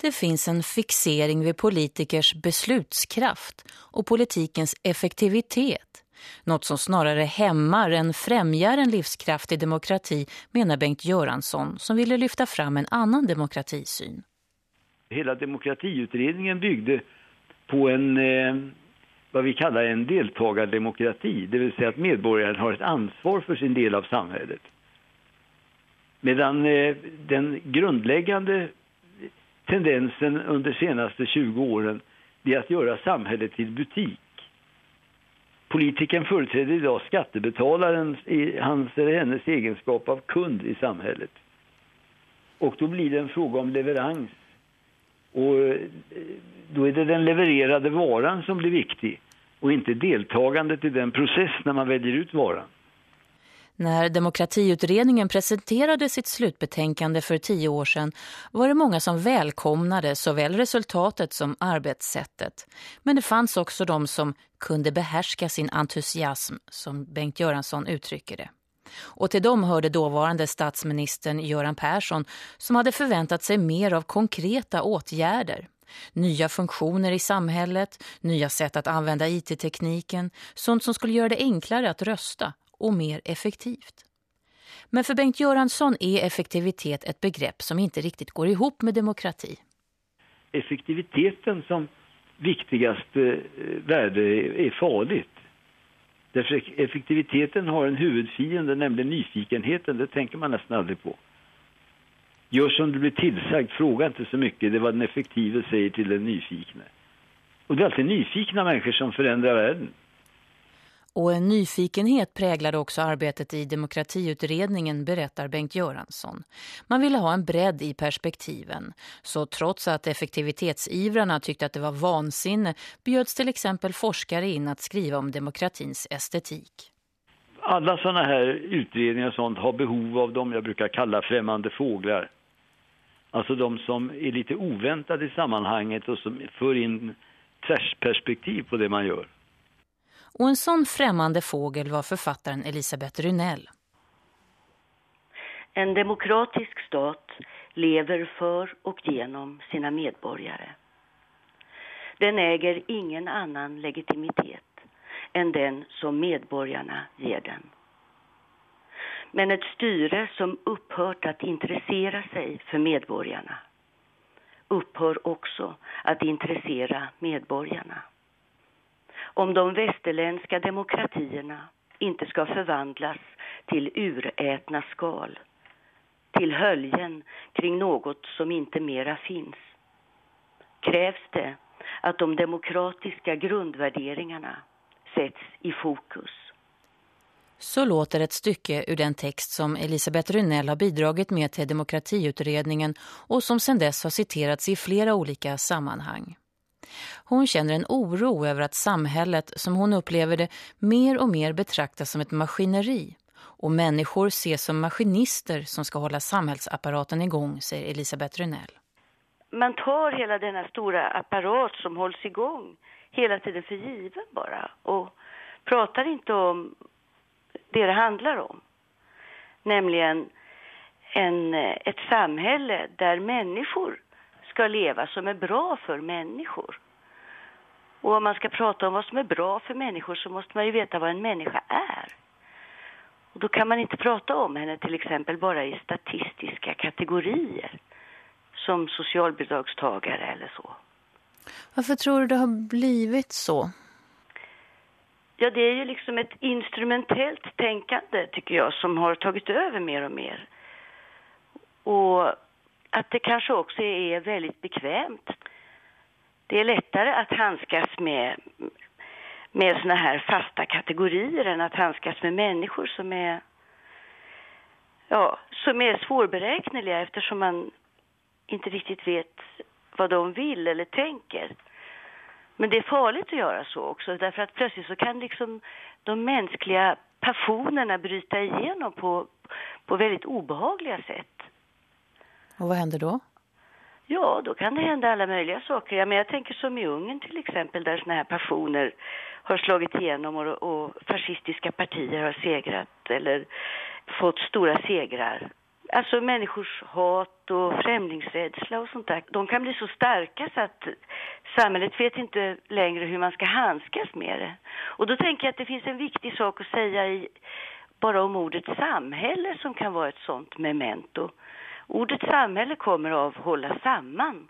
Det finns en fixering vid politikers beslutskraft och politikens effektivitet något som snarare hämmar än främjar en livskraftig demokrati, menar Bengt Göransson som ville lyfta fram en annan demokratisyn. Hela demokratiutredningen byggde på en, eh, vad vi kallar en deltagardemokrati. Det vill säga att medborgaren har ett ansvar för sin del av samhället. Medan eh, den grundläggande tendensen under de senaste 20 åren är att göra samhället till butik. Politiken företräder idag skattebetalaren i hans eller hennes egenskap av kund i samhället. Och då blir det en fråga om leverans. Och eh, då är det den levererade varan som blir viktig. och inte deltagandet i den process när man väljer ut varan. När demokratiutredningen presenterade sitt slutbetänkande för tio år sedan var det många som välkomnade såväl resultatet som arbetssättet. Men det fanns också de som kunde behärska sin entusiasm, som Bengt Göransson uttrycker det. Och till dem hörde dåvarande statsministern Göran Persson som hade förväntat sig mer av konkreta åtgärder. Nya funktioner i samhället, nya sätt att använda IT-tekniken, sånt som skulle göra det enklare att rösta och mer effektivt. Men för Bengt Göransson är effektivitet ett begrepp som inte riktigt går ihop med demokrati. Effektiviteten som viktigaste eh, värde är farligt. Därför effektiviteten har en huvudfiende, nämligen nyfikenheten. Det tänker man nästan aldrig på. Gör som du blir tillsagd, fråga inte så mycket. Det är vad den effektive säger till den nyfikne. Och det är alltid nyfikna människor som förändrar världen. Och en nyfikenhet präglade också arbetet i demokratiutredningen, berättar Bengt Göransson. Man ville ha en bredd i perspektiven. Så trots att effektivitetsivrarna tyckte att det var vansinne bjöds till exempel forskare in att skriva om demokratins estetik. Alla sådana här utredningar och sånt har behov av dem jag brukar kalla främmande fåglar. Alltså de som är lite oväntade i sammanhanget och som för in tvärsperspektiv på det man gör. Och en sån främmande fågel var författaren Elisabeth Rynell. En demokratisk stat lever för och genom sina medborgare. Den äger ingen annan legitimitet än den som medborgarna ger den. Men ett styre som upphört att intressera sig för medborgarna upphör också att intressera medborgarna om de västerländska demokratierna inte ska förvandlas till urätna skal, till höljen kring något som inte mera finns, krävs det att de demokratiska grundvärderingarna sätts i fokus. Så låter ett stycke ur den text som Elisabeth Rynell har bidragit med till demokratiutredningen och som sedan dess har citerats i flera olika sammanhang. Hon känner en oro över att samhället, som hon upplever det, mer och mer betraktas som ett maskineri. Och människor ses som maskinister som ska hålla samhällsapparaten igång, säger Elisabeth Rynell. Man tar hela denna stora apparat som hålls igång hela tiden för given bara och pratar inte om det det handlar om. Nämligen en, ett samhälle där människor ska leva som är bra för människor. Och om man ska prata om vad som är bra för människor så måste man ju veta vad en människa är. Och då kan man inte prata om henne till exempel bara i statistiska kategorier som socialbidragstagare eller så. Varför tror du det har blivit så? Ja, det är ju liksom ett instrumentellt tänkande tycker jag som har tagit över mer och mer. Och att det kanske också är väldigt bekvämt. Det är lättare att handskas med, med såna här fasta kategorier än att handskas med människor som är, ja, som är svårberäkneliga eftersom man inte riktigt vet vad de vill eller tänker. Men det är farligt att göra så också därför att plötsligt så kan liksom de mänskliga passionerna bryta igenom på, på väldigt obehagliga sätt. Och vad händer då? Ja, då kan det hända alla möjliga saker. Ja, men jag tänker som i Ungern till exempel, där såna här passioner har slagit igenom och, och fascistiska partier har segrat eller fått stora segrar. Alltså människors hat och främlingsrädsla och sånt där, de kan bli så starka så att samhället vet inte längre hur man ska handskas med det. Och då tänker jag att det finns en viktig sak att säga i, bara om ordet samhälle som kan vara ett sånt memento. Ordet samhälle kommer av hålla samman.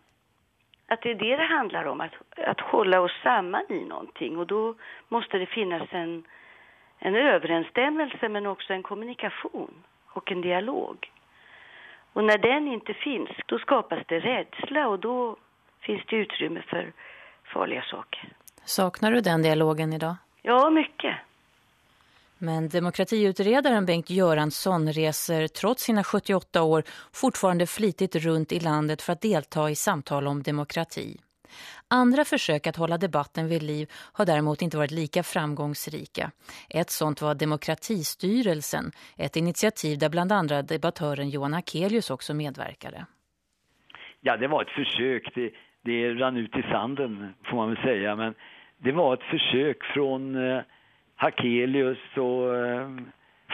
Att det är det det handlar om, att, att hålla oss samman i någonting. Och då måste det finnas en, en överensstämmelse men också en kommunikation och en dialog. Och när den inte finns, då skapas det rädsla och då finns det utrymme för farliga saker. Saknar du den dialogen idag? Ja, mycket. Men demokratiutredaren Bengt Göransson reser trots sina 78 år fortfarande flitigt runt i landet för att delta i samtal om demokrati. Andra försök att hålla debatten vid liv har däremot inte varit lika framgångsrika. Ett sånt var Demokratistyrelsen, ett initiativ där bland andra debattören Johan Akelius också medverkade. Ja, det var ett försök. Det, det rann ut i sanden får man väl säga. Men det var ett försök från eh, Hakelius och eh,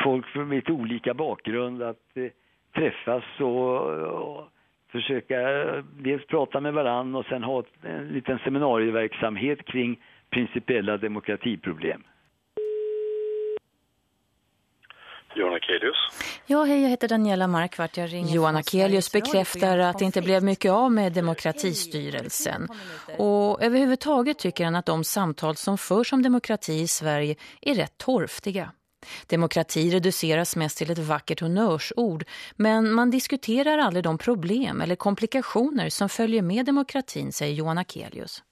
folk från lite olika bakgrund att eh, träffas och, och försöka eh, dels prata med varann och sen ha en liten seminarieverksamhet kring principiella demokratiproblem. Johan Akelius. Ja, hej, jag heter Daniela Markvart. Jag ringer Johan Akelius bekräftar att det inte blev mycket av med demokratistyrelsen. Och överhuvudtaget tycker han att de samtal som förs om demokrati i Sverige är rätt torftiga. Demokrati reduceras mest till ett vackert honnörsord, men man diskuterar aldrig de problem eller komplikationer som följer med demokratin, säger Johan Akelius.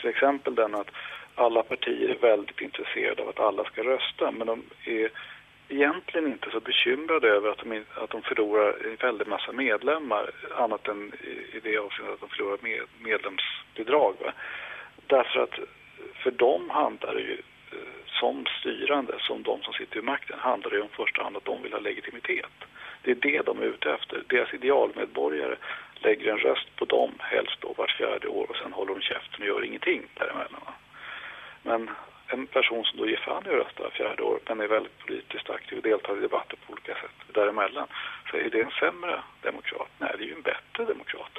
Till exempel den att alla partier är väldigt intresserade av att alla ska rösta, men de är egentligen inte så bekymrade över att de, att de förlorar en väldig massa medlemmar, annat än i det avseendet att de förlorar med, medlemsbidrag. Va? Därför att för dem handlar det ju eh, som styrande, som de som sitter i makten, handlar det om första hand att de vill ha legitimitet. Det är det de är ute efter. Deras idealmedborgare lägger en röst på dem, helst då vart fjärde år, och sen håller de käften och gör ingenting däremellan. Men en person som då ger fan i att rösta fjärde år, men är väldigt politiskt aktiv och deltar i debatter på olika sätt däremellan, så är det en sämre demokrat? Nej, det är ju en bättre demokrat.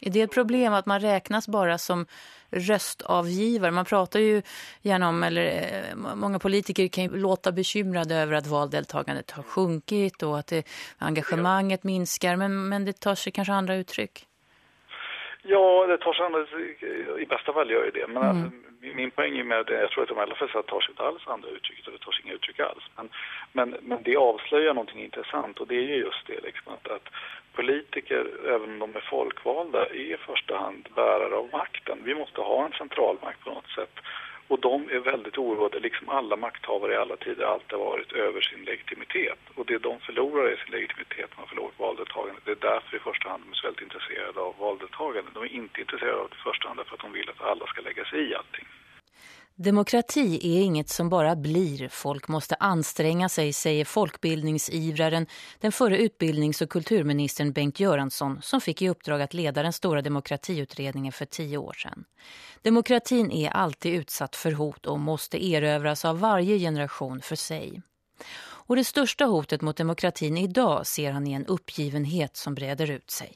Är det ett problem att man räknas bara som röstavgivare? Man pratar ju gärna om, eller eh, många politiker kan ju låta bekymrade över att valdeltagandet har sjunkit och att det, engagemanget minskar, men, men det tar sig kanske andra uttryck. Ja, det tar sig andra, i bästa fall gör det, men mm. alltså, min poäng med det, jag tror att de allra flesta tar sig inte alls andra uttryck, det tar sig inga uttryck alls. Men, men, men det avslöjar någonting intressant och det är ju just det liksom att, att politiker, även om de är folkvalda, är i första hand bärare av makten. Vi måste ha en centralmakt på något sätt. Och de är väldigt oroade, liksom alla makthavare i alla tider alltid har varit, över sin legitimitet. Och det de förlorar är sin legitimitet, man förlorar valdeltagandet. Det är därför i första hand de är så väldigt intresserade av valdeltagandet. De är inte intresserade av det i första hand för att de vill att alla ska lägga sig i allting. Demokrati är inget som bara blir. Folk måste anstränga sig, säger folkbildningsivraren, den förre utbildnings- och kulturministern Bengt Göransson som fick i uppdrag att leda den stora demokratiutredningen för tio år sedan. Demokratin är alltid utsatt för hot och måste erövras av varje generation för sig. Och det största hotet mot demokratin idag ser han i en uppgivenhet som breder ut sig.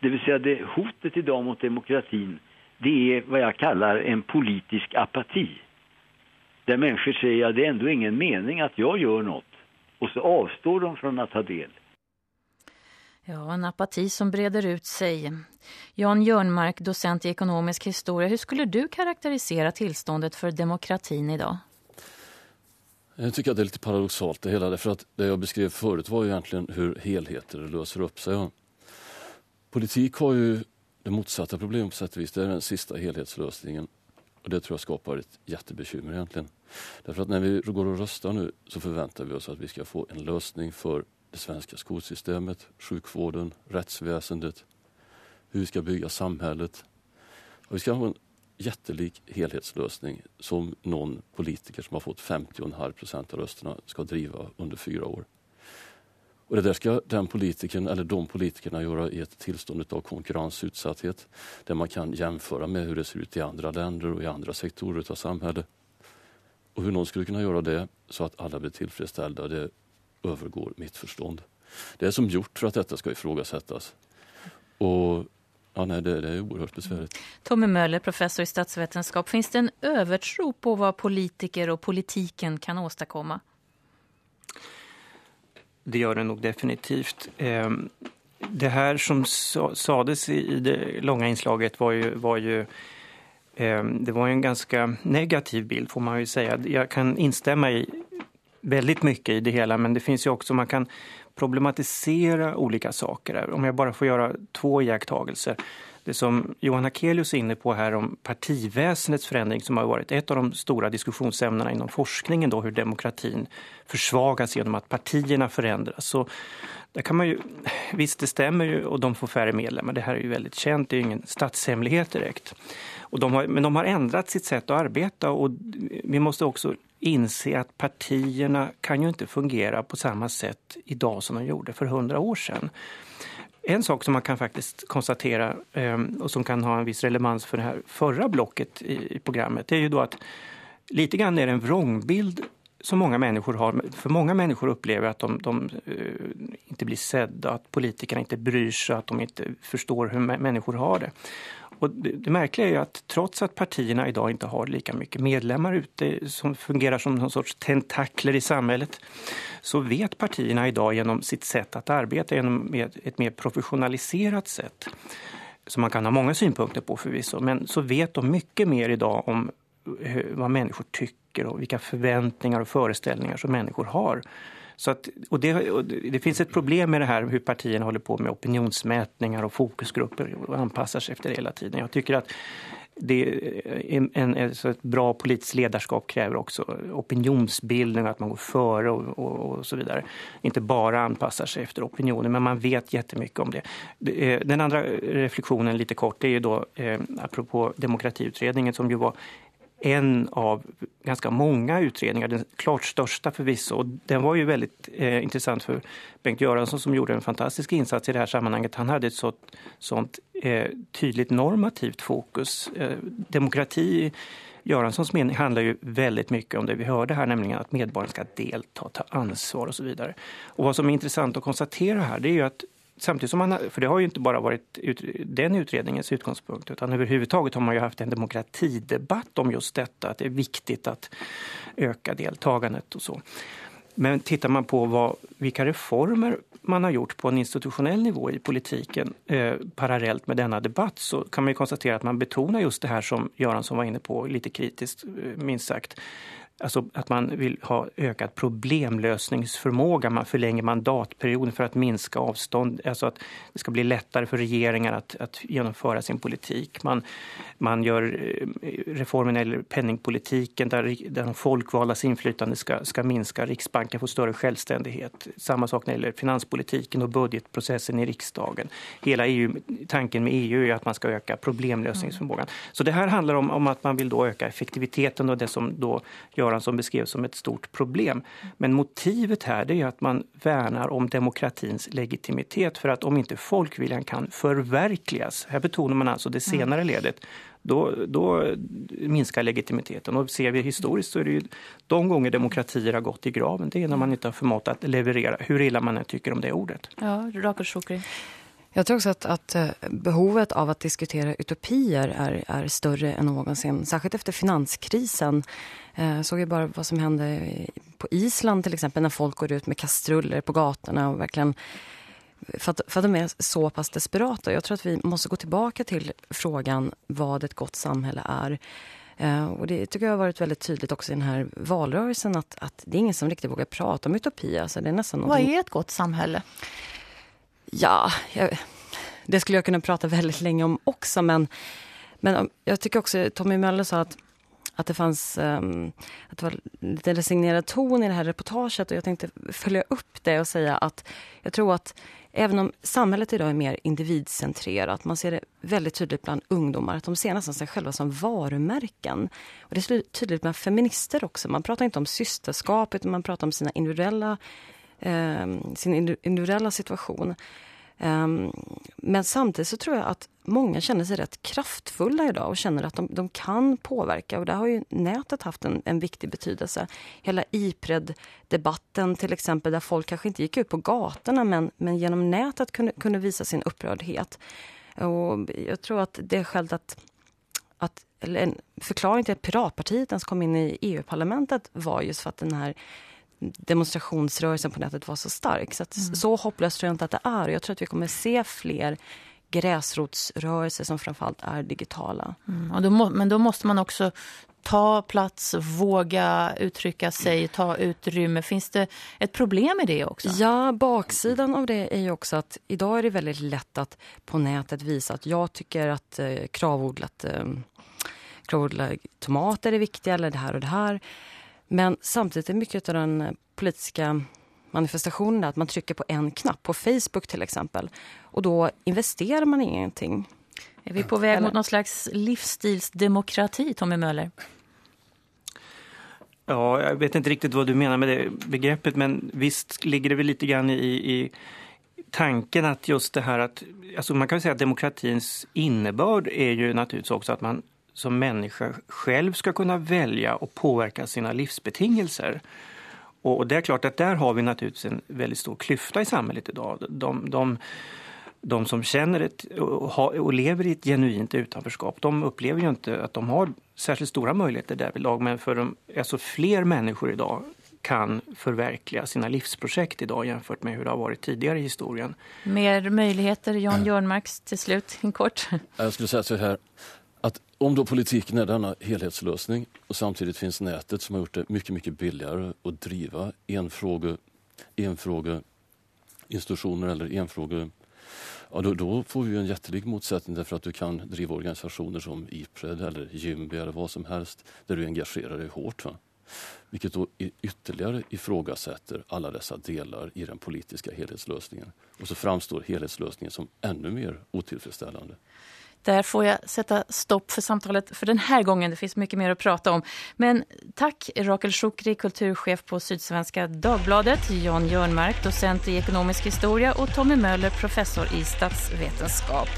Det vill säga det hotet idag mot demokratin det är vad jag kallar en politisk apati. Där människor säger att det är ändå ingen mening att jag gör något. Och så avstår de från att ta del. Ja, en apati som breder ut sig. Jan Jörnmark, docent i ekonomisk historia. Hur skulle du karaktärisera tillståndet för demokratin idag? Jag tycker att det är lite paradoxalt det hela. Därför att det jag beskrev förut var ju egentligen hur helheter löser upp sig. Politik har ju det motsatta problemet på sätt och vis. Det är den sista helhetslösningen. Och det tror jag skapar ett jättebekymmer egentligen. Därför att när vi går och röstar nu så förväntar vi oss att vi ska få en lösning för det svenska skolsystemet, sjukvården, rättsväsendet, hur vi ska bygga samhället. Och vi ska ha en jättelik helhetslösning som någon politiker som har fått 50,5 procent av rösterna ska driva under fyra år. Och det där ska den politikern, eller de politikerna göra i ett tillstånd av konkurrensutsatthet där man kan jämföra med hur det ser ut i andra länder och i andra sektorer av samhället. Och hur någon skulle kunna göra det så att alla blir tillfredsställda, det övergår mitt förstånd. Det är som gjort för att detta ska ifrågasättas. Och ja, nej, det, det är oerhört besvärligt. Tommy Möller, professor i statsvetenskap. Finns det en övertro på vad politiker och politiken kan åstadkomma? Det gör det nog definitivt. Ehm, det här som sades i det långa inslaget var ju, var ju ehm, det var en ganska negativ bild får man ju säga. Jag kan instämma i väldigt mycket i det hela men det finns ju också, man kan problematisera olika saker. Om jag bara får göra två iakttagelser det som Johan Hakelius är inne på här om partiväsendets förändring som har varit ett av de stora diskussionsämnena inom forskningen då hur demokratin försvagas genom att partierna förändras. Så där kan man ju, visst det stämmer ju och de får färre medlemmar, det här är ju väldigt känt, det är ju ingen statshemlighet direkt. Och de har, men de har ändrat sitt sätt att arbeta och vi måste också inse att partierna kan ju inte fungera på samma sätt idag som de gjorde för hundra år sedan. En sak som man kan faktiskt konstatera ehm, och som kan ha en viss relevans för det här förra blocket i programmet det är ju då att lite grann är det en vrångbild som många människor har. För många människor upplever att de, de eh, inte blir sedda, att politikerna inte bryr sig, att de inte förstår hur människor har det. Och det, det märkliga är att trots att partierna idag inte har lika mycket medlemmar ute som fungerar som någon sorts tentakler i samhället så vet partierna idag genom sitt sätt att arbeta, genom ett mer professionaliserat sätt som man kan ha många synpunkter på förvisso, men så vet de mycket mer idag om vad människor tycker och vilka förväntningar och föreställningar som människor har. Så att, och det, och det finns ett problem med det här hur partierna håller på med opinionsmätningar och fokusgrupper och anpassar sig efter det hela tiden. Jag tycker att det en, en, ett bra politiskt ledarskap kräver också opinionsbildning, att man går före och, och, och, så vidare. Inte bara anpassar sig efter opinionen, men man vet jättemycket om det. Eh, den andra reflektionen lite kort, det är ju då eh, apropå demokratiutredningen som ju var en av ganska många utredningar, den klart största förvisso. Och den var ju väldigt eh, intressant för Bengt Göransson som gjorde en fantastisk insats i det här sammanhanget. Han hade ett sånt, sånt eh, tydligt normativt fokus. Eh, demokrati Göranssons mening handlar ju väldigt mycket om det vi hörde här, nämligen att medborgarna ska delta, ta ansvar och så vidare. Och vad som är intressant att konstatera här, det är ju att samtidigt som man, för det har ju inte bara varit ut, den utredningens utgångspunkt utan överhuvudtaget har man ju haft en demokratidebatt om just detta, att det är viktigt att öka deltagandet och så. Men tittar man på vad, vilka reformer man har gjort på en institutionell nivå i politiken eh, parallellt med denna debatt så kan man konstatera att man betonar just det här som Göransson var inne på lite kritiskt eh, minst sagt Alltså att man vill ha ökad problemlösningsförmåga. Man förlänger mandatperioden för att minska avstånd. Alltså att det ska bli lättare för regeringar att, att genomföra sin politik. Man, man gör eh, reformer när det gäller penningpolitiken där, där de folkvaldas inflytande ska, ska minska. Riksbanken får större självständighet. Samma sak när det gäller finanspolitiken och budgetprocessen i riksdagen. Hela EU, tanken med EU är att man ska öka problemlösningsförmågan. Mm. Så det här handlar om, om att man vill då öka effektiviteten och det som då gör Göransson beskrev som ett stort problem. Men motivet här är att man värnar om demokratins legitimitet för att om inte folkviljan kan förverkligas, här betonar man alltså det mm. senare ledet, då, då minskar legitimiteten. Och ser vi historiskt så är det ju de gånger demokratier har gått i graven, det är när man inte har förmått att leverera, hur illa man än tycker om det ordet. Ja, Rakel Shukri. Jag tror också att, att, eh, behovet av att diskutera utopier är, är större än någonsin. Särskilt efter finanskrisen. Eh, såg ju bara vad som hände på Island till exempel när folk går ut med kastruller på gatorna och verkligen för att, för att de är så pass desperata. Jag tror att vi måste gå tillbaka till frågan vad ett gott samhälle är. Eh, och det tycker jag har varit väldigt tydligt också i den här valrörelsen att, att det är ingen som riktigt vågar prata om utopi. Alltså det är nästan vad är ett gott samhälle? Ja, jag, det skulle jag kunna prata väldigt länge om också. Men, men um, jag tycker också, Tommy Möller sa att, att det fanns um, att det var lite resignerad ton i det här reportaget. Och jag tänkte följa upp det och säga att jag tror att även om samhället idag är mer individcentrerat, man ser det väldigt tydligt bland ungdomar, att de ser nästan sig själva som varumärken. Och det är tydligt bland feminister också. Man pratar inte om systerskap, utan man pratar om sina individuella Ehm, sin individuella situation. Ehm, men samtidigt så tror jag att många känner sig rätt kraftfulla idag och känner att de, de kan påverka. Och där har ju nätet haft en, en viktig betydelse. Hela IPRED-debatten till exempel, där folk kanske inte gick ut på gatorna men, men genom nätet kunde, kunde visa sin upprördhet. Och jag tror att det är skälet att, att eller en förklaring till att Piratpartiet ens kom in i EU-parlamentet var just för att den här demonstrationsrörelsen på nätet var så stark. Så, att, mm. så hopplöst tror jag inte att det är. Jag tror att vi kommer se fler gräsrotsrörelser som framförallt är digitala. Mm, då må, men då måste man också ta plats, våga uttrycka sig, ta utrymme. Finns det ett problem med det också? Ja, baksidan av det är ju också att idag är det väldigt lätt att på nätet visa att jag tycker att eh, kravodlat, eh, kravodlade tomater är viktiga eller det här och det här. Men samtidigt är mycket av den politiska manifestationen att man trycker på en knapp på Facebook till exempel. Och då investerar man ingenting. Är vi på väg Eller? mot någon slags livsstilsdemokrati, Tommy Möller? Ja, jag vet inte riktigt vad du menar med det begreppet men visst ligger det väl lite grann i, i tanken att just det här att, alltså man kan säga att demokratins innebörd är ju naturligtvis också att man som människa själv ska kunna välja och påverka sina livsbetingelser. Och det är klart att där har vi naturligtvis en väldigt stor klyfta i samhället idag. De, de, de som känner ett och, och lever i ett genuint utanförskap, de upplever ju inte att de har särskilt stora möjligheter därvidlag. Men för de, alltså fler människor idag kan förverkliga sina livsprojekt idag jämfört med hur det har varit tidigare i historien. Mer möjligheter, Jan Jörnmarks till slut, kort. Jag skulle säga så här, om då politiken är denna helhetslösning och samtidigt finns nätet som har gjort det mycket, mycket billigare att driva enfråge, enfråge institutioner eller enfråge Ja, då, då, får vi en jättelik motsättning därför att du kan driva organisationer som IPRED eller Gymby eller vad som helst där du engagerar dig hårt. Va? Vilket då ytterligare ifrågasätter alla dessa delar i den politiska helhetslösningen. Och så framstår helhetslösningen som ännu mer otillfredsställande. Där får jag sätta stopp för samtalet för den här gången. Det finns mycket mer att prata om. Men tack Rakel Schukri, kulturchef på Sydsvenska Dagbladet, Jan Jörnmark, docent i ekonomisk historia och Tommy Möller, professor i statsvetenskap.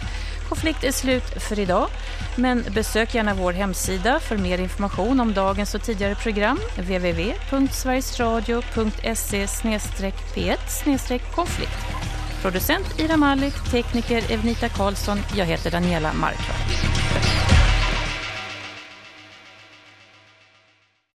Konflikt är slut för idag, men besök gärna vår hemsida för mer information om dagens och tidigare program www.sverigesradio.se p1 konflikt. Producent Ira Malik, tekniker Evnita Karlsson. Jag heter Daniela Marklund.